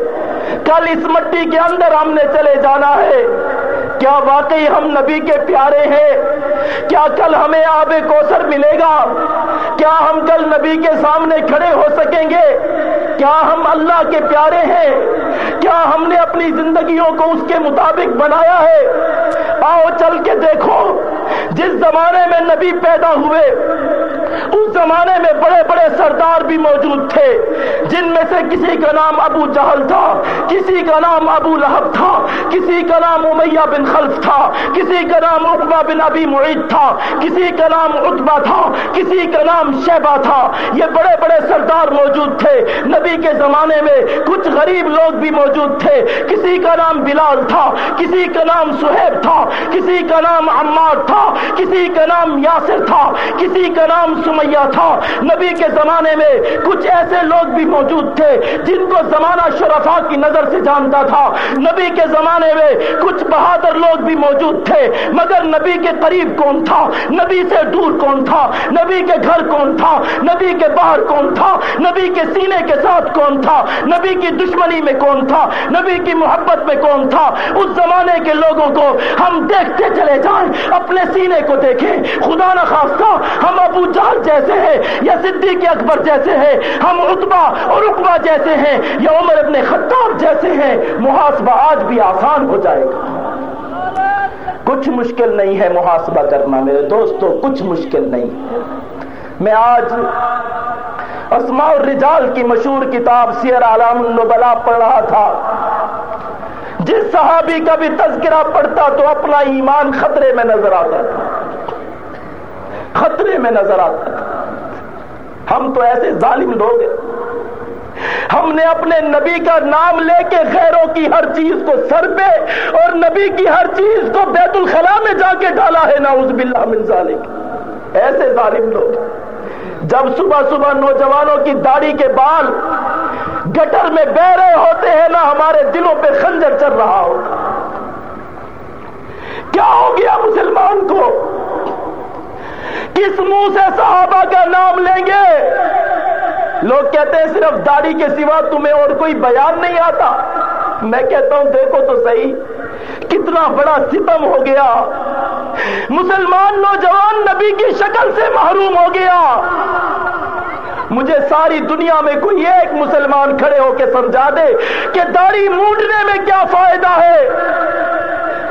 کل اس مٹی کے اندر ہم نے چلے جانا ہے۔ کیا واقعی ہم نبی کے پیارے ہیں؟ کیا کل ہمیں آب کوثر ملے گا؟ کیا ہم کل نبی کے سامنے کھڑے ہو سکیں گے؟ کیا ہم اللہ کے پیارے ہیں؟ کیا ہم نے اپنی زندگیوں کو اس کے مطابق بنایا ہے؟ آؤ چل کے دیکھو، جس زمانے میں نبی پیدا ہوئے اس زمانے میں بڑے بڑے سردار بھی موجود تھے جن میں سے کسی کا نام ابو جہل تھا کسی کا نام ابو لہب تھا کسی کا نام امیہ بن خلف تھا کسی کا نام اقبا بن ابی معید تھا کسی کا نام اتبا تھا کسی کا نام شہبہ تھا یہ بڑے بڑے سردار موجود تھے نبی کے زمانے میں کچھ غریب لوگ بھی موجود تھے کسی کا نام بلال تھا کسی کا نام سہیب تھا کسی کا نام عمار تھا کسی کا نام یاسر تھا کسی کا نام سمیہ تھا۔ نبی کے زمانے میں کچھ ایسے لوگ بھی موجود تھے جن کو زمانہ شرفا کی نظر سے جانتا تھا۔ نبی کے زمانے میں کچھ بہادر لوگ بھی موجود تھے، مگر نبی کے قریب کون تھا؟ نبی سے دور کون تھا؟ نبی کے گھر کون تھا؟ نبی کے باہر کون تھا؟ نبی کے سینے کے ساتھ کون تھا؟ نبی کی دشمنی میں کون تھا؟ نبی کی محبت میں کون تھا؟ اس زمانے کے لوگوں کو ہم دیکھتے چلے جائیں، اپنے سینے کو دیکھیں۔ خدا نہ خواستہ ہم ابو جان جال جیسے ہیں، یا صدیق اکبر جیسے ہیں، ہم اتبا اور اقبا جیسے ہیں، یا عمر ابن خطاب جیسے ہیں، محاسبہ آج بھی آسان ہو جائے گا۔ کچھ مشکل نہیں ہے محاسبہ کرنا میرے دوستوں کچھ مشکل نہیں۔ میں آج اسماء الرجال کی مشہور کتاب سیر عالم النبلا پڑھ رہا تھا۔ جس صحابی کا بھی تذکرہ پڑتا تو اپنا ایمان خطرے میں نظر آتا تھا۔ خطرے میں نظر آتا تھا ہم تو ایسے ظالم لوگ ہیں۔ ہم نے اپنے نبی کا نام لے کے غیروں کی ہر چیز کو سر پہ اور نبی کی ہر چیز کو بیت الخلا میں جا کے ڈالا ہے، نعوذ باللہ من ذالک۔ ایسے ظالم لوگ۔ جب صبح صبح نوجوانوں کی داڑھی کے بال گٹر میں بہ رہے ہوتے ہیں، نہ ہمارے دلوں پہ خنجر چل رہا ہوتا۔ کیا ہو گیا مسلمان کو؟ کس منہ سے صحابہ کا نام لیں گے؟ لوگ کہتے ہیں صرف داڑھی کے سوا تمہیں اور کوئی بیان نہیں آتا۔ میں کہتا ہوں، دیکھو تو صحیح، کتنا بڑا ستم ہو گیا۔ مسلمان نوجوان نبی کی شکل سے محروم ہو گیا۔ مجھے ساری دنیا میں کوئی ایک مسلمان کھڑے ہو کے سمجھا دے کہ داڑھی مونڈنے میں کیا فائدہ ہے۔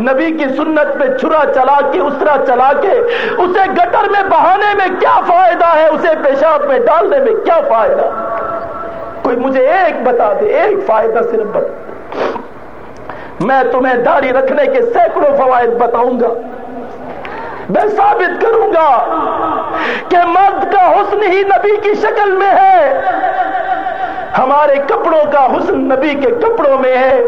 نبی کی سنت میں چھرا چلا کے، اسرا چلا کے، اسے گٹر میں بہانے میں کیا فائدہ ہے؟ اسے پیشاب میں ڈالنے میں کیا فائدہ؟ کوئی مجھے ایک بتا دے، ایک فائدہ صرف بتا میں تمہیں داڑھی رکھنے کے سینکڑوں فوائد بتاؤں گا۔ میں ثابت کروں گا کہ مرد کا حسن ہی نبی کی شکل میں ہے۔ ہمارے کپڑوں کا حسن نبی کے کپڑوں میں ہے۔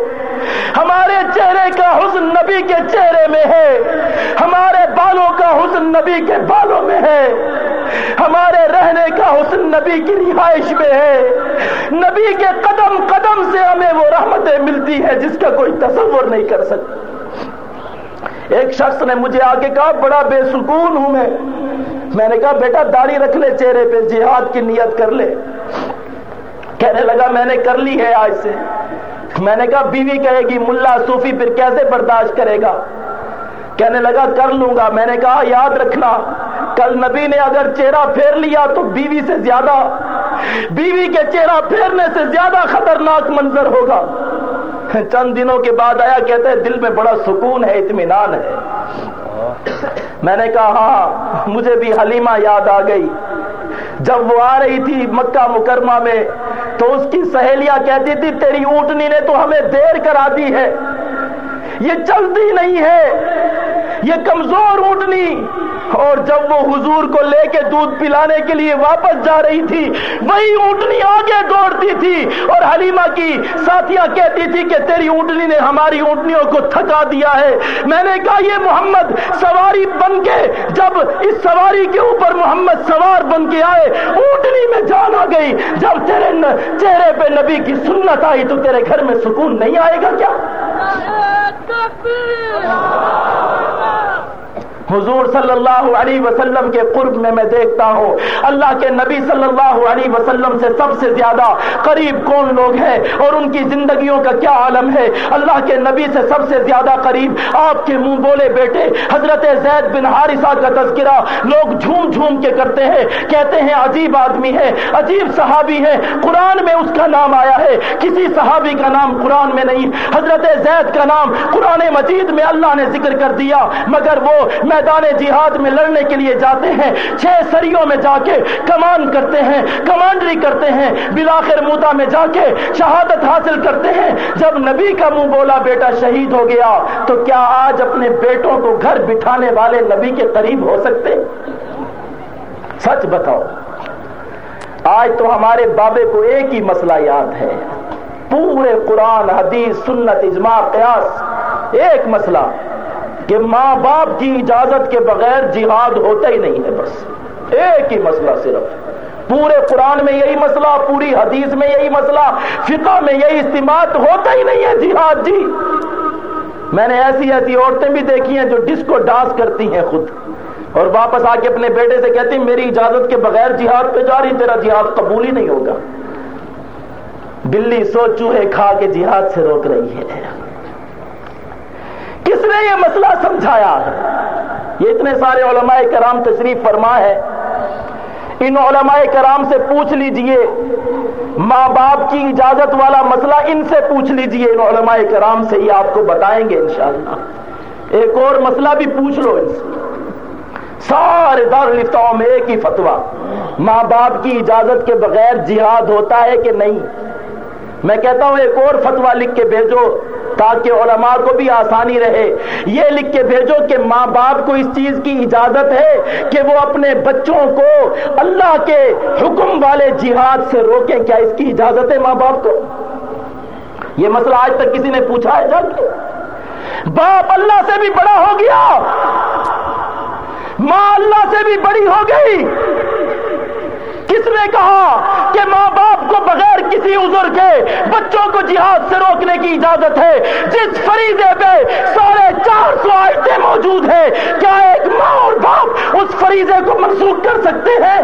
ہمارے چہرے کا حسن نبی کے چہرے میں ہے۔ ہمارے بالوں کا حسن نبی کے بالوں میں ہے۔ ہمارے رہنے کا حسن نبی کی رہائش میں ہے۔ نبی کے قدم قدم سے ہمیں وہ رحمتیں ملتی ہیں جس کا کوئی تصور نہیں کر سکتا۔ ایک شخص نے مجھے آگے کہا، بڑا بے سکون ہوں میں۔ میں نے کہا، بیٹا، داڑھی رکھ لے، چہرے پہ جہاد کی نیت کر لے۔ کہنے لگا، میں نے کر لی ہے آج سے. میں نے کہا، بیوی کہے گی، ملا صوفی پھر کیسے برداشت کرے گا؟ کہنے لگا، کر لوں گا. میں نے کہا، یاد رکھنا، کل نبی نے اگر چہرہ پھیر لیا تو بیوی سے زیادہ، بیوی کے چہرہ پھیرنے سے زیادہ خطرناک منظر ہوگا. چند دنوں کے بعد آیا کہتے ہیں دل میں بڑا سکون ہے، اطمینان ہے. میں نے کہا ہاں, ہاں مجھے بھی حلیمہ یاد آ گئی. جب وہ آ رہی تھی مکہ مکرمہ میں، تو اس کی سہیلیاں کہتی تھی، تیری اونٹنی نے تو ہمیں دیر کرا دی ہے۔ یہ چلتی نہیں ہے۔ یہ کمزور اونٹنی اور جب وہ حضور کو لے کے دودھ پلانے کے لیے واپس جا رہی تھی، وہی اونٹنی آگے دوڑتی تھی اور حلیمہ کی ساتھیاں کہتی تھی کہ تیری اونٹنی نے ہماری اونٹنیوں کو تھکا دیا ہے۔ میں نے کہا، یہ محمد سواری بن کے جب اس سواری کے اوپر محمد سوار بن کے آئے، اونٹنی میں جان آ گئی۔ جب تیرے چہرے پہ نبی کی سنت آئی تو تیرے گھر میں سکون نہیں آئے گا کیا؟ حضور صلی اللہ علیہ وسلم کے قرب میں میں دیکھتا ہوں۔ اللہ کے نبی صلی اللہ علیہ وسلم سے سب سے زیادہ قریب کون لوگ ہیں اور ان کی زندگیوں کا کیا عالم ہے؟ اللہ کے نبی سے سب سے زیادہ قریب آپ کے منہ بولے بیٹے حضرت زید بن حارثہ کا تذکرہ لوگ جھوم جھوم کے کرتے ہیں۔ کہتے ہیں عجیب آدمی ہے، عجیب صحابی ہے۔ قرآن میں اس کا نام آیا ہے۔ کسی صحابی کا نام قرآن میں نہیں۔ حضرت زید کا نام قرآن مجید میں اللہ نے ذکر کر دیا، مگر وہ میں میدان جہاد میں لڑنے کے لیے جاتے ہیں۔ چھ سریوں میں جا کے کمان کرتے ہیں، کمانڈری کرتے ہیں۔ بلاخر موتا میں جا کے شہادت حاصل کرتے ہیں۔ جب نبی کا منہ بولا، بیٹا شہید ہو گیا، تو کیا آج اپنے بیٹوں کو گھر بٹھانے والے نبی کے قریب ہو سکتے؟ سچ بتاؤ، آج تو ہمارے بابے کو ایک ہی مسئلہ یاد ہے۔ پورے قرآن، حدیث، سنت، اجماع، قیاس، ایک مسئلہ۔ کہ ماں باپ کی اجازت کے بغیر جہاد ہوتا ہی نہیں ہے بس۔ ایک ہی مسئلہ صرف۔ پورے قرآن میں یہی مسئلہ، پوری حدیث میں یہی مسئلہ، فقہ میں یہی استعمال ہوتا ہی نہیں ہے جہاد۔ جی۔ میں نے ایسی ایسی عورتیں بھی دیکھی ہیں جو ڈسکو ڈانس کرتی ہیں خود۔ اور واپس آ کے اپنے بیٹے سے کہتی میری اجازت کے بغیر جہاد پہ جا رہی، تیرا جہاد قبول ہی نہیں ہوگا۔ بلی سو چوہے کھا کے جہاد سے روک رہی ہے۔ کس نے یہ مسئلہ سمجھایا یہ اتنے سارے علماء کرام تشریف فرما ہے۔ ان علماء کرام سے پوچھ لیجیے، ماں باپ کی اجازت والا مسئلہ ان سے پوچھ لیجیے، ان علماء کرام سے یہ آپ کو بتائیں گے انشاءاللہ۔ ایک اور مسئلہ بھی پوچھ لو ان سے۔ سارے دار لفتاؤں میں ایک ہی فتوا ماں باپ کی اجازت کے بغیر جہاد ہوتا ہے کہ نہیں؟ میں کہتا ہوں ایک اور فتوا لکھ کے بھیجو۔ تاکہ علماء کو بھی آسانی رہے۔ یہ لکھ کے بھیجو کہ ماں باپ کو اس چیز کی اجازت ہے کہ وہ اپنے بچوں کو اللہ کے حکم والے جہاد سے روکیں کیا اس کی اجازت ہے ماں باپ کو؟ یہ مسئلہ آج تک کسی نے پوچھا ہے؟ جب باپ اللہ سے بھی بڑا ہو گیا۔ ماں اللہ سے بھی بڑی ہو گئی۔ کس نے کہا کہ ماں باپ کو بغیر کسی عذر کے بچوں کو جہاد سے روکنے کی اجازت ہے۔ جس فریضے پہ ساڑھے چار سو آئٹے موجود ہیں، کیا ایک ماں اور باپ اس فریضے کو منسوخ کر سکتے ہیں؟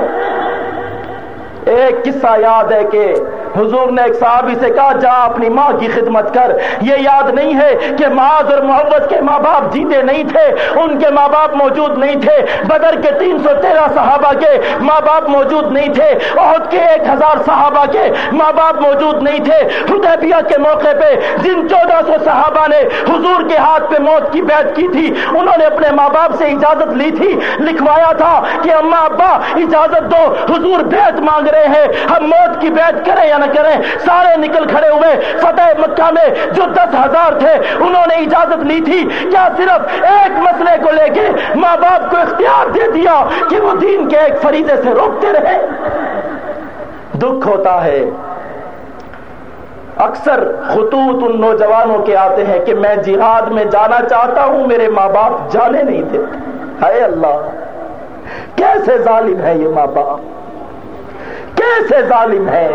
ایک قصہ یاد ہے کہ حضور نے ایک صحابی سے کہا، جا اپنی ماں کی خدمت کر۔ یہ یاد نہیں ہے کہ معاذ اور محبت کے ماں باپ جیتے نہیں تھے، ان کے ماں باپ موجود نہیں تھے۔ بدر کے تین سو تیرہ صحابہ کے ماں باپ موجود نہیں تھے۔ عہد کے ایک ہزار صحابہ کے ماں باپ موجود نہیں تھے۔ حدیبیہ کے موقع پہ جن چودہ سو صحابہ نے حضور کے ہاتھ پہ موت کی بیعت کی تھی، انہوں نے اپنے ماں باپ سے اجازت لی تھی۔ لکھوایا تھا کہ اما ابا، اجازت دو، حضور بیعت مانگ رہے ہیں۔ ہم موت کی بیعت کریں یا نہیں نہ کریں۔ سارے نکل کھڑے ہوئے۔ فتح مکہ میں جو دس ہزار تھے، انہوں نے اجازت لی تھی۔ کیا صرف ایک مسئلے کو لے کے ماں باپ کو اختیار دے دیا کہ وہ دین کے ایک فریضے سے روکتے رہے؟ دکھ ہوتا ہے۔ اکثر خطوط ان نوجوانوں کے آتے ہیں کہ میں جہاد میں جانا چاہتا ہوں، میرے ماں باپ جانے نہیں دیتے۔ اے اللہ، کیسے ظالم ہے یہ ماں باپ؟ کیسے ظالم ہے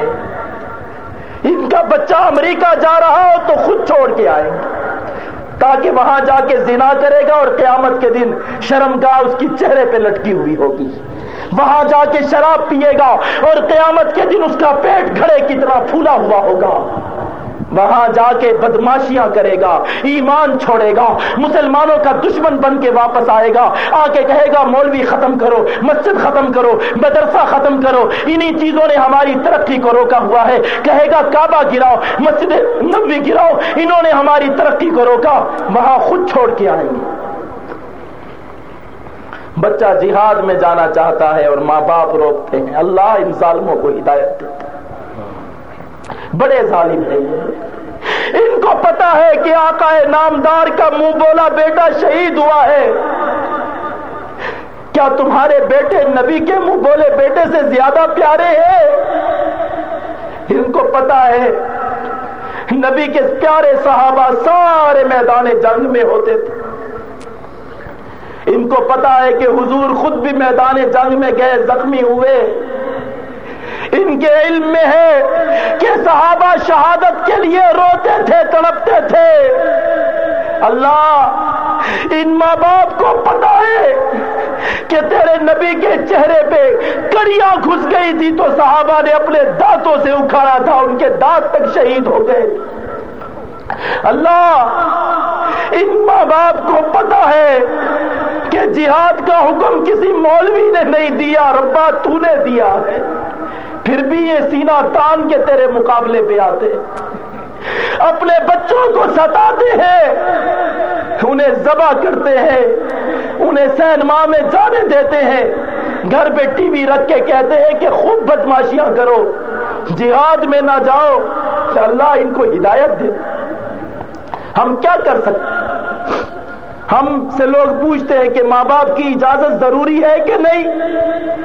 ان کا بچہ امریکہ جا رہا ہو تو خود چھوڑ کے آئیں گے تاکہ وہاں جا کے زنا کرے گا اور قیامت کے دن شرم گاہ اس کی چہرے پہ لٹکی ہوئی ہوگی۔ وہاں جا کے شراب پیے گا اور قیامت کے دن اس کا پیٹ گھڑے کی طرح پھولا ہوا ہوگا۔ وہاں جا کے بدماشیاں کرے گا، ایمان چھوڑے گا، مسلمانوں کا دشمن بن کے واپس آئے گا۔ آ کے کہے گا، مولوی ختم کرو، مسجد ختم کرو، مدرسہ ختم کرو۔ انہی چیزوں نے ہماری ترقی کو روکا ہوا ہے۔ کہے گا، کعبہ گراؤ، مسجد نبی گراؤ۔ انہوں نے ہماری ترقی کو روکا، وہاں خود چھوڑ کے آئیں گے۔ بچہ جہاد میں جانا چاہتا ہے اور ماں باپ روکتے ہیں۔ اللہ ان ظالموں کو ہدایت دیتا ہے۔ بڑے ظالم ہیں۔ ان کو پتا ہے کہ آقا نامدار کا منہ بولا بیٹا شہید ہوا ہے۔ کیا تمہارے بیٹے نبی کے منہ بولے بیٹے سے زیادہ پیارے ہیں؟ ان کو پتا ہے، نبی کے پیارے صحابہ سارے میدان جنگ میں ہوتے تھے۔ ان کو پتا ہے کہ حضور خود بھی میدان جنگ میں گئے، زخمی ہوئے۔ ان کے علم میں ہے کہ صحابہ شہادت کے لیے روتے تھے، تڑپتے تھے۔ اللہ ان ماں باپ کو پتا ہے کہ تیرے نبی کے چہرے پہ کڑیاں گھس گئی تھی تو صحابہ نے اپنے دانتوں سے اکھاڑا تھا، ان کے دانت تک شہید ہو گئے۔ اللہ ان ماں باپ کو پتا ہے کہ جہاد کا حکم کسی مولوی نے نہیں دیا، ربا تو نے دیا ہے۔ پھر بھی یہ سینہ تان کے تیرے مقابلے پہ آتے اپنے بچوں کو ستاتے ہیں۔ انہیں ذبح کرتے ہیں۔ انہیں سین ماہ میں جانے دیتے ہیں۔ گھر پہ ٹی وی رکھ کے کہتے ہیں کہ خوب بدماشیاں کرو۔ جہاد میں نہ جاؤ۔ اللہ ان کو ہدایت دے۔ ہم کیا کر سکتے ہم سے لوگ پوچھتے ہیں کہ ماں باپ کی اجازت ضروری ہے کہ نہیں؟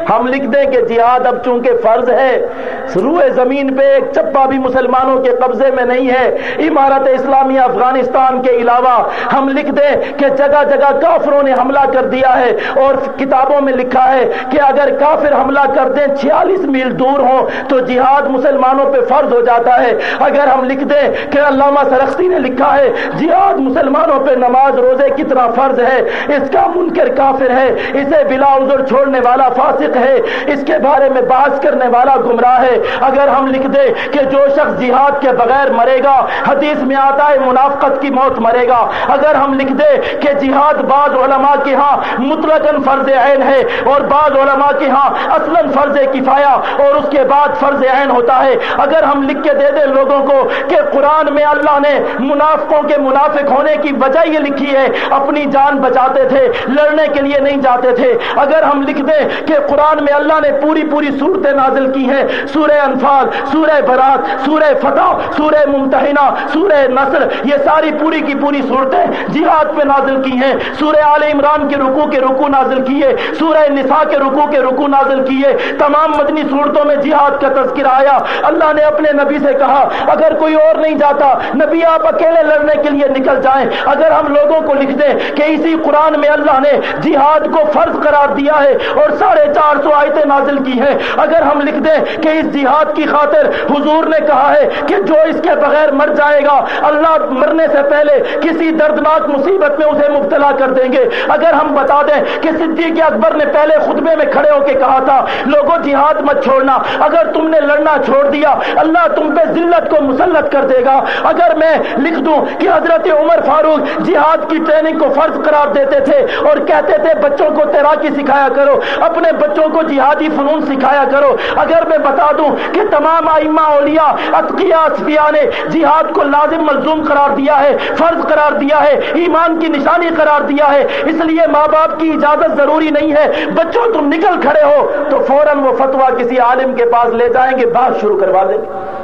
ہم لکھ دیں کہ جہاد اب چونکہ فرض ہے، روئے زمین پہ ایک چپا بھی مسلمانوں کے قبضے میں نہیں ہے۔ عمارت اسلامی افغانستان کے علاوہ ہم لکھ دیں کہ جگہ جگہ کافروں نے حملہ کر دیا ہے اور کتابوں میں لکھا ہے کہ اگر کافر حملہ کر دیں چھیالیس میل دور ہوں تو جہاد مسلمانوں پہ فرض ہو جاتا ہے۔ اگر ہم لکھ دیں کہ علامہ سرختی نے لکھا ہے، جہاد مسلمانوں پہ نماز روزے کی فرض ہے، اس کا منکر کافر ہے، اسے بلا عذر چھوڑنے والا فاسق ہے، اس کے بارے میں بحث کرنے والا گمراہ ہے۔ اگر ہم لکھ دے کہ جو شخص جہاد کے بغیر مرے گا، حدیث میں آتا ہے منافقت کی موت مرے گا۔ اگر ہم لکھ دے کہ جہاد بعض علماء کے ہاں مطلقاً فرض عین ہے اور بعض علماء کے ہاں اصلاً فرض کفایا اور اس کے بعد فرض عین ہوتا ہے، اگر ہم لکھ کے دے دیں لوگوں کو کہ قرآن میں اللہ نے منافقوں کے منافق ہونے کی وجہ یہ لکھی ہے اپنی جان بچاتے تھے، لڑنے کے لیے نہیں جاتے تھے۔ اگر ہم لکھ دیں کہ قرآن میں اللہ نے پوری پوری صورتیں نازل کی ہیں، سورہ انفال، سورہ برات، سورہ فتح، سورہ ممتحنہ، سورہ نصر، یہ ساری پوری کی پوری صورتیں جہاد پہ نازل کی ہیں۔ سورہ آل عمران کے رکو کے رکو نازل کیے، سورہ نساء کے رکو کے رکو نازل کیے۔ تمام مدنی صورتوں میں جہاد کا تذکرہ آیا۔ اللہ نے اپنے نبی سے کہا، اگر کوئی اور نہیں جاتا، نبی آپ اکیلے لڑنے کے لیے نکل جائیں۔ اگر ہم لوگوں کو لکھ دیں کہ اسی قرآن میں اللہ نے جہاد کو فرض قرار دیا ہے اور ساڑھے چار سو آیتیں نازل کی ہیں۔ اگر ہم لکھ دیں کہ اس جہاد کی خاطر حضور نے کہا ہے کہ جو اس کے بغیر مر جائے گا، اللہ مرنے سے پہلے کسی دردناک مصیبت میں اسے مبتلا کر دیں گے۔ اگر ہم بتا دیں کہ صدیق اکبر نے پہلے خطبے میں کھڑے ہو کے کہا تھا، لوگوں جہاد مت چھوڑنا، اگر تم نے لڑنا چھوڑ دیا، اللہ تم پہ ذلت کو مسلط کر دے گا۔ اگر میں لکھ دوں کہ حضرت عمر فاروق جہاد کی ٹریننگ کو فرض قرار دیتے تھے اور کہتے تھے، بچوں کو تیراکی سکھایا کرو، اپنے بچوں کو جہادی فنون سکھایا کرو. اگر میں بتا دوں کہ تمام آئمہ اولیاء اتقیاء اسفیاء نے جہاد کو لازم ملزوم قرار دیا ہے، فرض قرار دیا ہے، ایمان کی نشانی قرار دیا ہے، اس لیے ماں باپ کی اجازت ضروری نہیں ہے، بچوں تم نکل کھڑے ہو تو فوراً وہ فتوا کسی عالم کے پاس لے جائیں گے، بات شروع کروا دیں گے.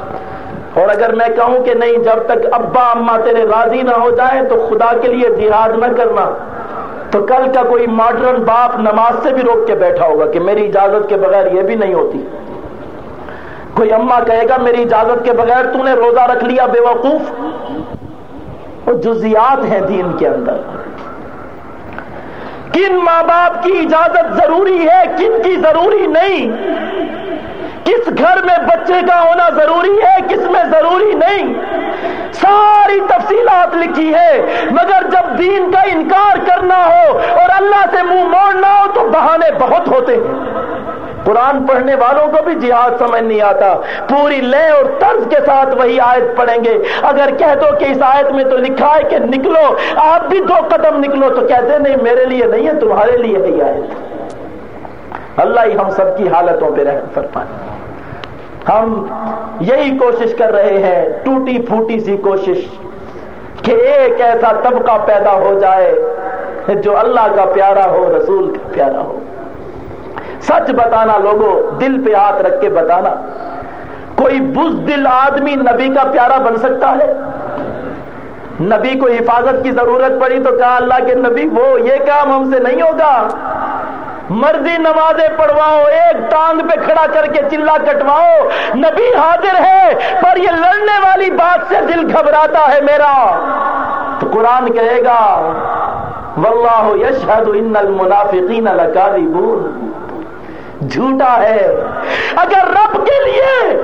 اور اگر میں کہوں کہ نہیں، جب تک ابا اما تیرے راضی نہ ہو جائیں تو خدا کے لیے جہاد نہ کرنا۔ تو کل کا کوئی ماڈرن باپ نماز سے بھی روک کے بیٹھا ہوگا کہ میری اجازت کے بغیر یہ بھی نہیں ہوتی۔ کوئی اما کہے گا، میری اجازت کے بغیر تو نے روزہ رکھ لیا بے وقوف۔ وہ جزیات ہیں دین کے اندر۔ کن ماں باپ کی اجازت ضروری ہے، کن کی ضروری نہیں؟ کس گھر میں بچے کا ہونا ضروری ہے، کس میں ضروری نہیں؟ ساری تفصیلات لکھی ہے، مگر جب دین کا انکار کرنا ہو اور اللہ سے منہ موڑنا ہو تو بہانے بہت ہوتے ہیں۔ قرآن پڑھنے والوں کو بھی جہاد سمجھ نہیں آتا۔ پوری لے اور طرز کے ساتھ وہی آیت پڑھیں گے۔ اگر کہہ دو کہ اس آیت میں تو لکھا ہے کہ نکلو، آپ بھی دو قدم نکلو تو کہتے نہیں، میرے لیے نہیں ہے، تمہارے لیے ہے آیت۔ اللہ ہی ہم سب کی حالتوں پہ رحم فرمائے۔ ہم یہی کوشش کر رہے ہیں، ٹوٹی پھوٹی سی کوشش کہ ایک ایسا طبقہ پیدا ہو جائے جو اللہ کا پیارا ہو، رسول کا پیارا ہو۔ سچ بتانا لوگوں، دل پہ ہاتھ رکھ کے بتانا، کوئی بز دل آدمی نبی کا پیارا بن سکتا ہے؟ نبی کو حفاظت کی ضرورت پڑی تو کہا اللہ کے نبی، وہ یہ کام ہم سے نہیں ہوگا۔ مرضی نمازیں پڑھواؤ، ایک ٹانگ پہ کھڑا کر کے چلا کٹواؤ نبی حاضر ہے، پر یہ لڑنے والی بات سے دل گھبراتا ہے میرا۔ تو قرآن کہے گا، واللہ یشہد ان المنافقین لکاذبون. جھوٹا ہے۔ اگر رب کے لیے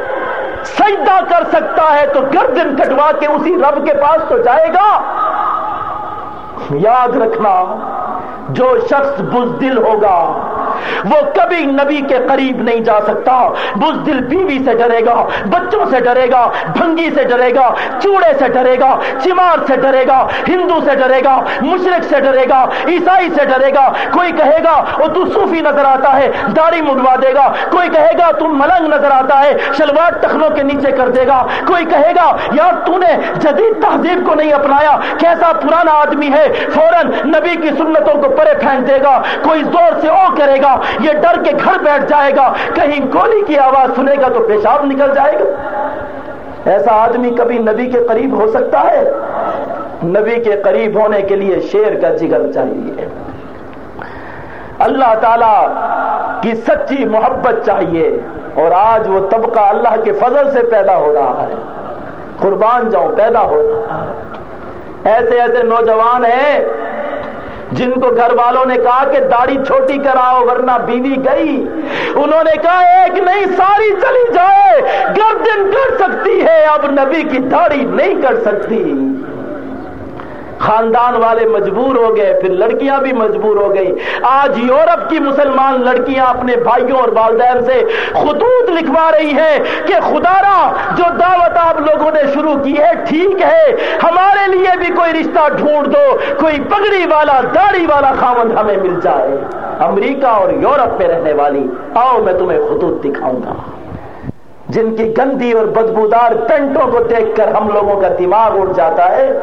سجدہ کر سکتا ہے، تو گردن کٹوا کے اسی رب کے پاس تو جائے گا۔ یاد رکھنا جو شخص بزدل ہوگا، وہ کبھی نبی کے قریب نہیں جا سکتا۔ بزدل بیوی سے ڈرے گا، بچوں سے ڈرے گا، بھنگی سے ڈرے گا، چوڑے سے ڈرے گا، چمار سے ڈرے گا، ہندو سے ڈرے گا، مشرق سے ڈرے گا، عیسائی سے ڈرے گا۔ کوئی کہے گا، وہ تو صوفی نظر آتا ہے، داڑھی مڈوا دے گا۔ کوئی کہے گا تم ملنگ نظر آتا ہے، شلوار ٹخنوں کے نیچے کر دے گا۔ کوئی کہے گا، یار تو نے جدید تہذیب کو نہیں اپنایا، کیسا پرانا آدمی ہے، فوراً نبی کی سنتوں کو پرے پھینک دے گا، کوئی زور سے او کرے گا، یہ ڈر کے گھر بیٹھ جائے گا، کہیں گولی کی آواز سنے گا تو پیشاب نکل جائے گا۔ ایسا آدمی کبھی نبی کے قریب ہو سکتا ہے؟ نبی کے قریب ہونے کے لیے شیر کا جگر چاہیے۔ اللہ تعالی کی سچی محبت چاہیے۔ اور آج وہ طبقہ اللہ کے فضل سے پیدا ہو رہا ہے۔ قربان جاؤں پیدا ہو۔ رہا ہے ایسے ایسے نوجوان ہیں جن کو گھر والوں نے کہا کہ داڑھی چھوٹی کراؤ ورنہ بیوی گئی، انہوں نے کہا ایک نہیں، ساری چلی جائے گردن کر سکتی ہے، اب نبی کی داڑھی نہیں کر سکتی۔ خاندان والے مجبور ہو گئے، پھر لڑکیاں بھی مجبور ہو گئی آج یورپ کی مسلمان لڑکیاں اپنے بھائیوں اور والدین سے خطوط لکھوا رہی ہیں کہ خدا را جو دعوت آپ لوگوں نے شروع کی ہے، ٹھیک ہے، ہمارے لیے بھی کوئی رشتہ ڈھونڈ دو، کوئی پگڑی والا، داڑھی والا خامن ہمیں مل جائے۔ امریکہ اور یورپ میں رہنے والی، آؤ میں تمہیں خطوط دکھاؤں گا۔ جن کی گندی اور بدبودار پینٹوں کو دیکھ کر ہم لوگوں کا دماغ اٹھ جاتا ہے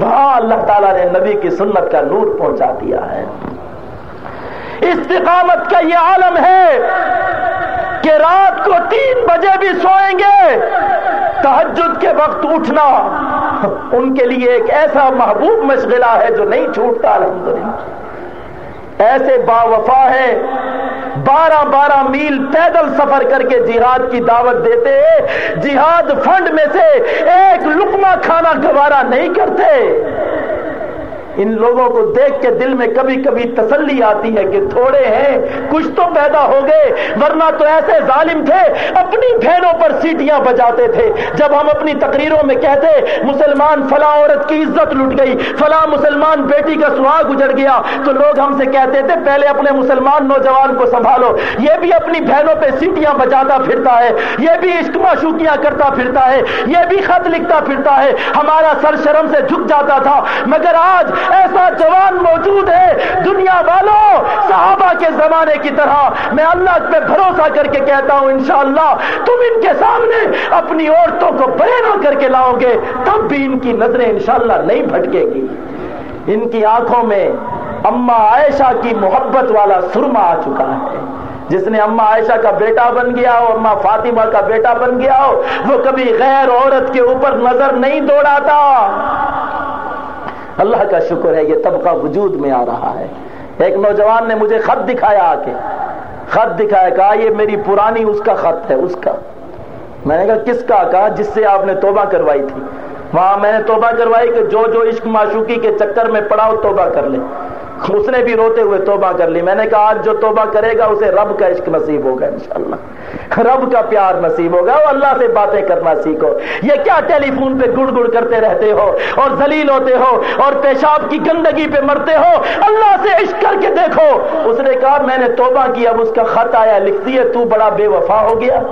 وہاں اللہ تعالیٰ نے نبی کی سنت کا نور پہنچا دیا ہے۔ استقامت کا یہ عالم ہے کہ رات کو تین بجے بھی سوئیں گے تحجد کے وقت اٹھنا۔ ان کے لیے ایک ایسا محبوب مشغلہ ہے جو نہیں چھوٹتا، الحمدللہ۔ ایسے با وفا ہے، بارہ بارہ میل پیدل سفر کر کے جہاد کی دعوت دیتے، جہاد فنڈ میں سے ایک لکما کھانا گوارا نہیں کرتے۔ ان لوگوں کو دیکھ کے دل میں کبھی کبھی تسلی آتی ہے کہ تھوڑے ہیں، کچھ تو پیدا ہو گئے، ورنہ تو ایسے ظالم تھے، اپنی بہنوں پر سیٹیاں بجاتے تھے۔ جب ہم اپنی تقریروں میں کہتے، مسلمان فلاں عورت کی عزت لٹ گئی، فلاں مسلمان بیٹی کا سہاگ اجڑ گیا، تو لوگ ہم سے کہتے تھے، پہلے اپنے مسلمان نوجوان کو سنبھالو۔ یہ بھی اپنی بہنوں پہ سیٹیاں بجاتا پھرتا ہے، یہ بھی عشق معشوقیاں کرتا پھرتا ہے، یہ بھی خط لکھتا پھرتا ہے۔ ہمارا سر شرم سے جھک جاتا تھا، مگر آج ایسا جوان موجود ہے دنیا والوں صحابہ کے زمانے کی طرح میں اللہ پہ بھروسہ کر کے کہتا ہوں، انشاءاللہ، تم ان کے سامنے اپنی عورتوں کو نہ کر کے لاؤ گے، تب بھی ان کی نظریں انشاءاللہ نہیں بھٹکے گی۔ ان کی آنکھوں میں اما عائشہ کی محبت والا سرما آ چکا ہے۔ جس نے اما عائشہ کا بیٹا بن گیا ہو اما فاطمہ کا بیٹا بن گیا ہو، وہ کبھی غیر عورت کے اوپر نظر نہیں دوڑاتا۔ اللہ کا شکر ہے، یہ طبقہ وجود میں آ رہا ہے۔ ایک نوجوان نے مجھے خط دکھایا آ کے۔ خط دکھایا، کہا، یہ میری پرانی اس کا خط ہے، اس کا۔ میں نے کہا، کس کا؟ کہا، جس سے آپ نے توبہ کروائی تھی۔ وہاں میں نے توبہ کروائی کہ جو جو عشق معشوقی کے چکر میں پڑا ہو، توبہ کر لے۔ اس نے بھی روتے ہوئے توبہ کر لی۔ میں نے کہا، آج جو توبہ کرے گا، اسے رب کا عشق نصیب ہوگا انشاءاللہ۔ رب کا پیار نصیب ہوگا۔ وہ اللہ سے باتیں کرنا سیکھو۔ یہ کیا ٹیلی فون پہ گڑ گڑ کرتے رہتے ہو؟ اور ذلیل ہوتے ہو؟ اور پیشاب کی گندگی پہ مرتے ہو؟ اللہ سے عشق کر کے دیکھو۔ اس نے کہا، میں نے توبہ کی، اب اس کا خط آیا، لکھتی ہے، تو بڑا بے وفا ہو گیا۔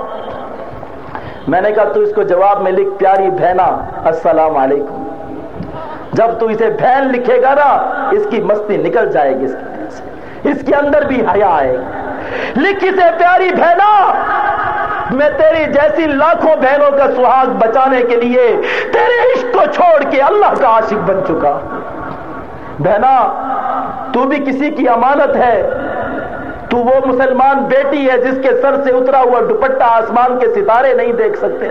میں نے کہا تو اس کو جواب میں لکھ، پیاری بہنا السلام علیکم۔ جب تو اسے بہن لکھے گا نا، اس کی مستی نکل جائے گی، اس کی اس کے اندر بھی حیا آئے گی۔ لکھ اسے، پیاری بہنا میں تیری جیسی لاکھوں بہنوں کا سہاگ بچانے کے لیے تیرے عشق کو چھوڑ کے اللہ کا عاشق بن چکا۔ بہنا تو بھی کسی کی امانت ہے؟ تو وہ مسلمان بیٹی ہے جس کے سر سے اترا ہوا دوپٹہ آسمان کے ستارے نہیں دیکھ سکتے۔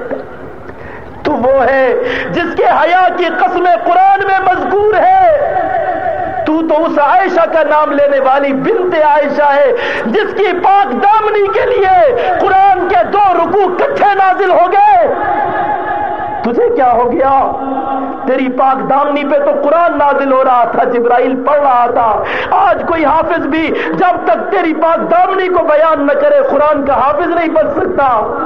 تو وہ ہے جس کے حیا کی قسم قرآن میں مذکور ہے۔ تو تو اس عائشہ کا نام لینے والی بنت عائشہ ہے، جس کی پاک دامنی کے لیے قرآن کے دو رکو کٹھے نازل ہو گئے۔ تجھے کیا ہو گیا؟ تیری پاک دامنی پہ تو قرآن نازل ہو رہا تھا، جبرائیل پڑھ رہا تھا۔ آج کوئی حافظ بھی جب تک تیری پاک دامنی کو بیان نہ کرے، قرآن کا حافظ نہیں بن سکتا۔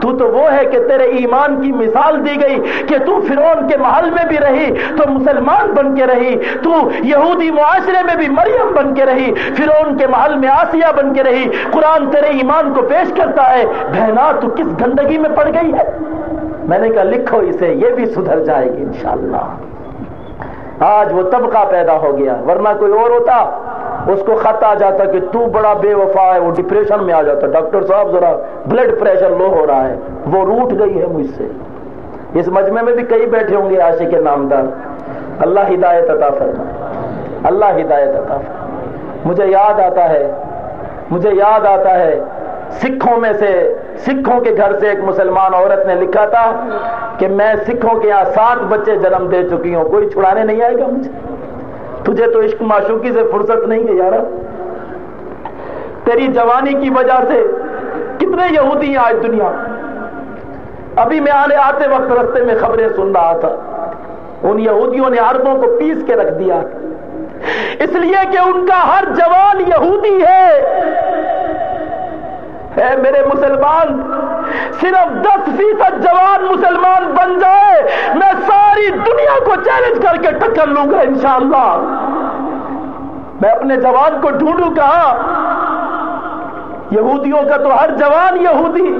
تو تو وہ ہے کہ تیرے ایمان کی مثال دی گئی کہ تو فرعون کے محل میں بھی رہی، تو مسلمان بن کے رہی، تو یہودی معاشرے میں بھی مریم بن کے رہی، فرعون کے محل میں آسیہ بن کے رہی۔ قرآن تیرے ایمان کو پیش کرتا ہے بہنا تو کس گندگی میں پڑ گئی ہے؟ میں نے کہا لکھو اسے، یہ بھی سدھر جائے گی انشاءاللہ۔ آج وہ طبقہ پیدا ہو گیا، ورنہ کوئی اور ہوتا، اس کو خط آ جاتا کہ تو بڑا بے وفا ہے، وہ ڈپریشن میں آ جاتا۔ ڈاکٹر صاحب ذرا بلڈ پریشر لو ہو رہا ہے، وہ روٹ گئی ہے مجھ سے۔ اس مجمع میں بھی کئی بیٹھے ہوں گے، عاشق کے نامدار۔ اللہ ہدایت عطا فرما اللہ ہدایت عطا فرما مجھے یاد آتا ہے، مجھے یاد آتا ہے سکھوں میں سے، سکھوں کے گھر سے ایک مسلمان عورت نے لکھا تھا کہ میں سکھوں کے یہاں سات بچے جنم دے چکی ہوں، کوئی چھڑانے نہیں آئے گا مجھے۔ تجھے تو عشق معشوقی سے فرصت نہیں ہے یار تیری جوانی کی وجہ سے کتنے یہودی ہیں آج دنیا۔ ابھی میں آنے آتے وقت رستے میں خبریں سن رہا تھا۔ ان یہودیوں نے عربوں کو پیس کے رکھ دیا۔ اس لیے کہ ان کا ہر جوان یہودی ہے۔ اے میرے مسلمان، صرف دس فیصد جوان مسلمان بن جائے، میں ساری دنیا کو چیلنج کر کے ٹکر لوں گا انشاءاللہ۔ میں اپنے جوان کو ڈھونڈوں کہا یہودیوں کا تو ہر جوان یہودی،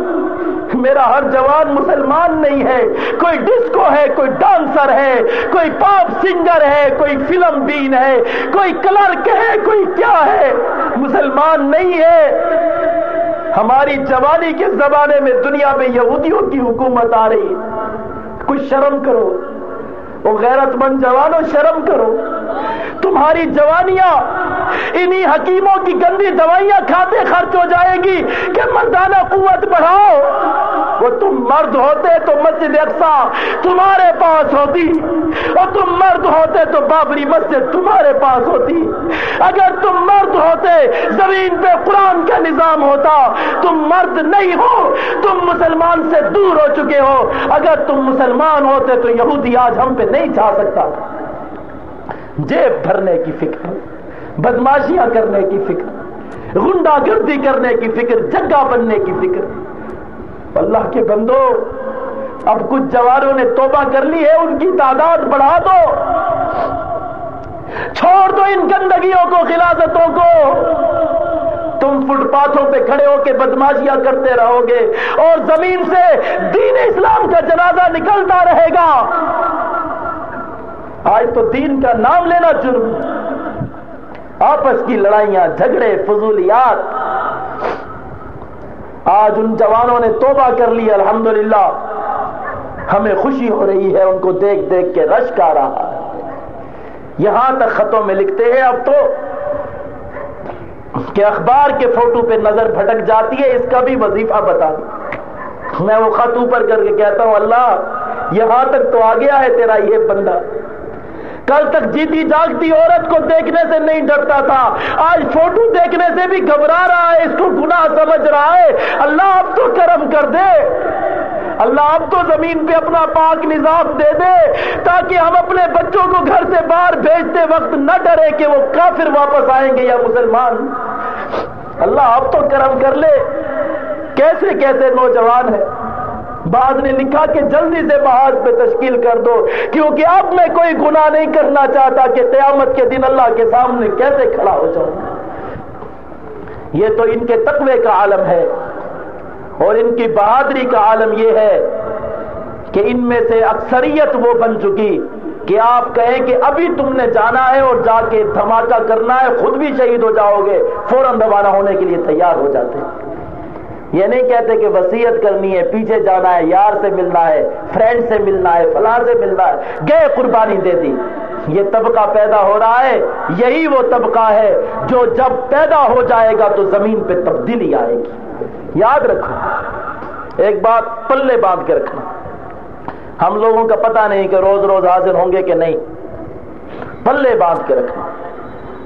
میرا ہر جوان مسلمان نہیں ہے۔ کوئی ڈسکو ہے، کوئی ڈانسر ہے، کوئی پاپ سنگر ہے، کوئی فلم بین ہے، کوئی کلرک ہے، کوئی کیا ہے۔ مسلمان نہیں ہے۔ ہماری جوانی کے زمانے میں دنیا میں یہودیوں کی حکومت آ رہی کچھ شرم کرو۔ وہ غیرت مند جوانوں شرم کرو۔ تمہاری جوانیاں انہی حکیموں کی گندی دوائیاں کھاتے خرچ ہو جائے گی کہ مردانہ قوت بڑھاؤ۔ وہ تم مرد ہوتے تو مسجد اقسا تمہارے پاس ہوتی اور تم مرد ہوتے تو بابری مسجد تمہارے پاس ہوتی۔ اگر تم مرد ہوتے زمین پہ قرآن کا نظام ہوتا، تم مرد نہیں ہو، تم مسلمان سے دور ہو چکے ہو۔ اگر تم مسلمان ہوتے تو یہودی آج ہم پہ نہیں جا سکتا۔ جیب بھرنے کی فکر، بدماشیاں کرنے کی فکر گنڈا گردی کرنے کی فکر، جگہ بننے کی فکر۔ اللہ کے بندو، اب کچھ جوانوں نے توبہ کر لی ہے، ان کی تعداد بڑھا دو۔ چھوڑ دو ان گندگیوں کو خلافتوں کو۔ تم فٹ پاتھوں پہ کھڑے ہو کے بدماشیاں کرتے رہو گے اور زمین سے دین اسلام کا جنازہ نکلتا رہے گا۔ آج تو دین کا نام لینا جرم۔ آپس کی لڑائیاں، جھگڑے، فضولیات۔ آج ان جوانوں نے توبہ کر لی، الحمدللہ۔ ہمیں خوشی ہو رہی ہے، ان کو دیکھ دیکھ کے رشک آ رہا ہے۔ یہاں تک خطوں میں لکھتے ہیں اب تو کہ اخبار کے فوٹو پہ نظر بھٹک جاتی ہے، اس کا بھی وظیفہ بتا۔ دوں میں وہ خط اوپر کر کے کہتا ہوں، اللہ، یہاں تک تو آ گیا ہے تیرا یہ بندہ۔ کل تک جیتی جاگتی عورت کو دیکھنے سے نہیں ڈرتا تھا۔ آج فوٹو دیکھنے سے بھی گھبرا رہا ہے، اس کو گناہ سمجھ رہا ہے۔ اللہ اب تو کرم کر دے۔ اللہ اب تو زمین پہ اپنا پاک نظام دے دے، تاکہ ہم اپنے بچوں کو گھر سے باہر بھیجتے وقت نہ ڈرے کہ وہ کافر واپس آئیں گے یا مسلمان۔ اللہ اب تو کرم کر لے۔ کیسے کیسے نوجوان ہیں؟ بعد نے لکھا کہ جلدی سے بحاظ پہ تشکیل کر دو، کیونکہ اب میں کوئی گناہ نہیں کرنا چاہتا کہ قیامت کے دن اللہ کے سامنے کیسے کھڑا ہو جاؤں۔ یہ تو ان کے تقوی کا عالم ہے۔ اور ان کی بہادری کا عالم یہ ہے کہ ان میں سے اکثریت وہ بن چکی کہ آپ کہیں کہ ابھی تم نے جانا ہے اور جا کے دھماکہ کرنا ہے، خود بھی شہید ہو جاؤ گے، فوراً روانہ ہونے کے لیے تیار ہو جاتے ہیں۔ یہ نہیں کہتے کہ وسیعت کرنی ہے، پیچھے جانا ہے، یار سے ملنا ہے فرینڈ سے ملنا ہے، فلاں سے ملنا ہے۔ گئے قربانی دے دی۔ یہ طبقہ پیدا ہو رہا ہے، یہی وہ طبقہ ہے جو جب پیدا ہو جائے گا تو زمین پہ تبدیلی آئے گی۔ یاد رکھو، ایک بات پلے باندھ کے رکھنا۔ ہم لوگوں کا پتہ نہیں کہ روز روز حاضر ہوں گے کہ نہیں۔ پلے باندھ کے رکھنا۔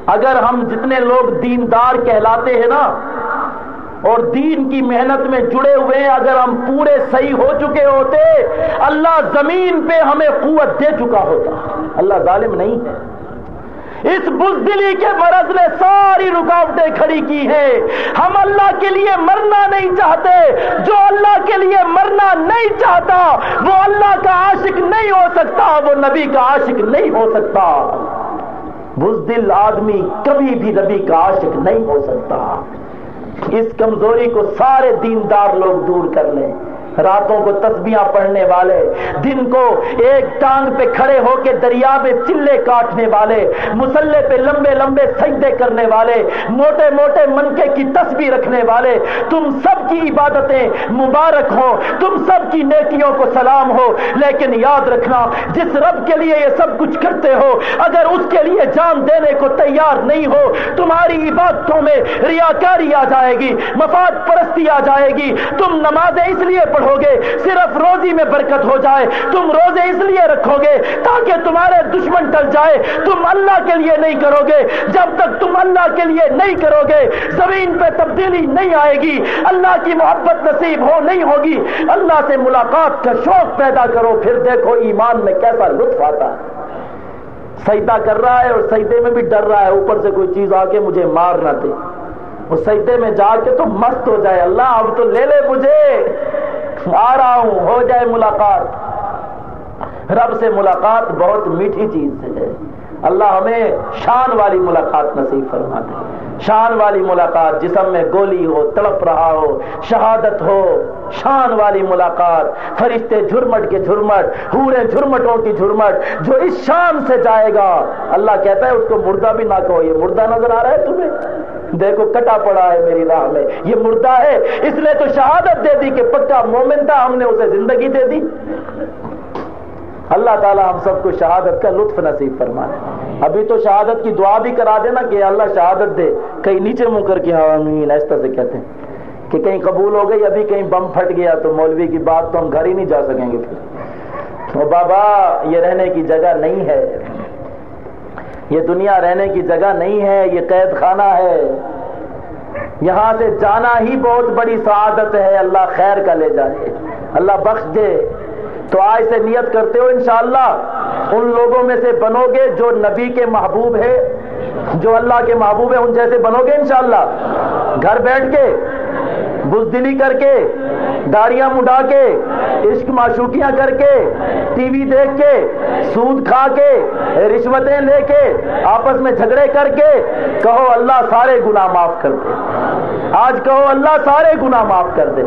اگر ہم جتنے لوگ دیندار کہلاتے ہیں نا اور دین کی محنت میں جڑے ہوئے ہیں، اگر ہم پورے صحیح ہو چکے ہوتے، اللہ زمین پہ ہمیں قوت دے چکا ہوتا۔ اللہ ظالم نہیں ہے۔ اس بزدلی کے مرض نے ساری رکاوٹیں کھڑی کی ہیں۔ ہم اللہ کے لیے مرنا نہیں چاہتے۔ جو اللہ کے لیے مرنا نہیں چاہتا، وہ اللہ کا عاشق نہیں ہو سکتا، وہ نبی کا عاشق نہیں ہو سکتا۔ بزدل آدمی کبھی بھی نبی کا عاشق نہیں ہو سکتا۔ اس کمزوری کو سارے دیندار لوگ دور کر لیں۔ راتوں کو تسبیاں پڑھنے والے، دن کو ایک ٹانگ پہ کھڑے ہو کے دریا میں چلے کاٹنے والے، مسلح پہ لمبے لمبے سجدے کرنے والے، موٹے موٹے منکے کی تسبیح رکھنے والے، تم سب کی عبادتیں مبارک ہو، تم سب کی نیکیوں کو سلام ہو، لیکن یاد رکھنا، جس رب کے لیے یہ سب کچھ کرتے ہو، اگر اس کے لیے جان دینے کو تیار نہیں ہو، تمہاری عبادتوں میں ریاکاری آ جائے گی، مفاد پرستی آ جائے گی، تم نمازیں اس لیے پڑھو گے صرف روزی میں برکت ہو جائے۔ تم روزے اس لیے رکھو گے تاکہ تمہارے دشمن ٹل جائے۔ تم اللہ کے لیے نہیں کرو گے۔ جب تک تم اللہ کے لیے نہیں کرو گے، زمین پہ تبدیلی نہیں آئے گی۔ اللہ کی محبت نصیب ہو نہیں ہوگی۔ اللہ سے ملاقات کا شوق پیدا کرو۔ پھر دیکھو ایمان میں کیسا لطف آتا ہے۔ سجدہ کر رہا ہے اور سجدے میں بھی ڈر رہا ہے۔ اوپر سے کوئی چیز آ کے مجھے مار نہ دے۔ وہ سجدے میں جا کے تو مست ہو جائے۔ اللہ، اب تو لے لے مجھے۔ آ رہا ہوں، ہو جائے ملاقات۔ رب سے ملاقات بہت میٹھی چیز ہے۔ اللہ ہمیں شان والی ملاقات نصیب فرما دے شان والی ملاقات، جسم میں گولی ہو، تڑپ رہا ہو، شہادت ہو، شان والی ملاقات۔ فرشتے جھرمٹ کے جھرمٹ ہورے جھرمٹوں کی جھرمٹ، جو اس شان سے جائے گا۔ اللہ کہتا ہے، اس کو مردہ بھی نہ کہو، یہ مردہ نظر آ رہا ہے تمہیں۔ دیکھو کٹا پڑا ہے میری راہ میں، یہ مردہ ہے۔ اس لیے تو شہادت دے دی کہ پکا مومن تھا ہم نے اسے زندگی دے دی۔ اللہ تعالیٰ ہم سب کو شہادت کا لطف نصیب فرمائے۔ ابھی تو شہادت کی دعا بھی کرا دینا کہ اللہ شہادت دے۔ کہیں نیچے منہ کر کے ہاں، آمین ایسا سے کہتے ہیں۔ کہ کہیں قبول ہو گئی، ابھی کہیں بم پھٹ گیا تو مولوی کی بات تو ہم گھر ہی نہیں جا سکیں گے۔ پھر بابا، یہ رہنے کی جگہ نہیں ہے۔ یہ دنیا رہنے کی جگہ نہیں ہے، یہ قید خانہ ہے۔ یہاں سے جانا ہی بہت بڑی سعادت ہے، اللہ خیر کا لے جائے۔ اللہ بخش دے۔ تو آج سے نیت کرتے ہو انشاءاللہ، ان لوگوں میں سے بنو گے جو نبی کے محبوب ہے جو اللہ کے محبوب ہے ان جیسے بنو گے انشاءاللہ۔ گھر بیٹھ کے بزدلی کر کے داڑیاں مڈا کے عشق معشوقیاں کر کے ٹی وی دیکھ کے سود کھا کے رشوتیں لے کے آپس میں جھگڑے کر کے کہو اللہ سارے گناہ معاف کر دے۔ آج کہو اللہ سارے گناہ معاف کر دے۔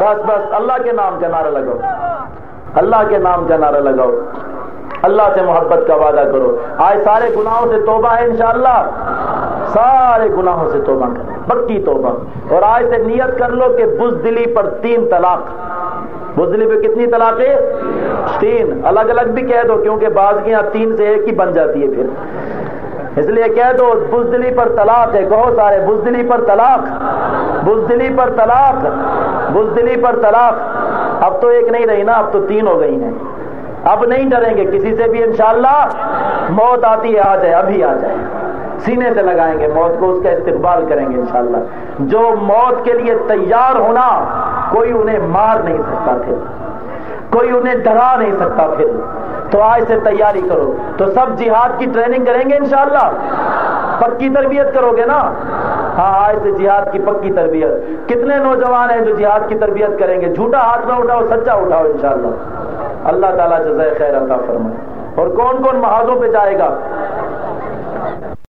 بس بس اللہ کے نام کا نعرہ لگاؤ۔ اللہ کے نام کا نعرہ لگاؤ۔ اللہ سے محبت کا وعدہ کرو۔ آج سارے گناہوں سے توبہ ہے انشاءاللہ۔ سارے گناہوں سے توبہ کرو۔ پکی توبہ۔ اور آج سے نیت کر لو کہ بزدلی پر تین طلاق۔ بزدلی پہ کتنی طلاق تین۔ الگ الگ بھی کہہ دو، کیونکہ بعض کے یہاں تین سے ایک ہی بن جاتی ہے پھر۔ اس لیے کہہ دو، بزدلی پر طلاق ہے۔ کہو سارے، بزدلی پر طلاق۔ بزدلی پر طلاق۔ بزدلی پر طلاق۔ اب تو ایک نہیں رہی نا، اب تو تین ہو گئی ہیں۔ اب نہیں ڈریں گے کسی سے بھی انشاءاللہ۔ موت آتی ہے، آ جائے، ابھی آ جائے۔ سینے سے لگائیں گے موت کو، اس کا استقبال کریں گے انشاءاللہ۔ جو موت کے لیے تیار ہونا، کوئی انہیں مار نہیں سکتا پھر۔ کوئی انہیں ڈرا نہیں سکتا پھر۔ تو آج سے تیاری کرو۔ تو سب جہاد کی ٹریننگ کریں گے انشاءاللہ۔ پکی تربیت کرو گے نا؟ ہاں آج سے جہاد کی پکی تربیت۔ کتنے نوجوان ہیں جو جہاد کی تربیت کریں گے؟ جھوٹا ہاتھ نہ اٹھاؤ، سچا اٹھاؤ انشاءاللہ۔ اللہ تعالیٰ جزائے خیر عطا فرمائے۔ اور کون کون محاذوں پہ جائے گا؟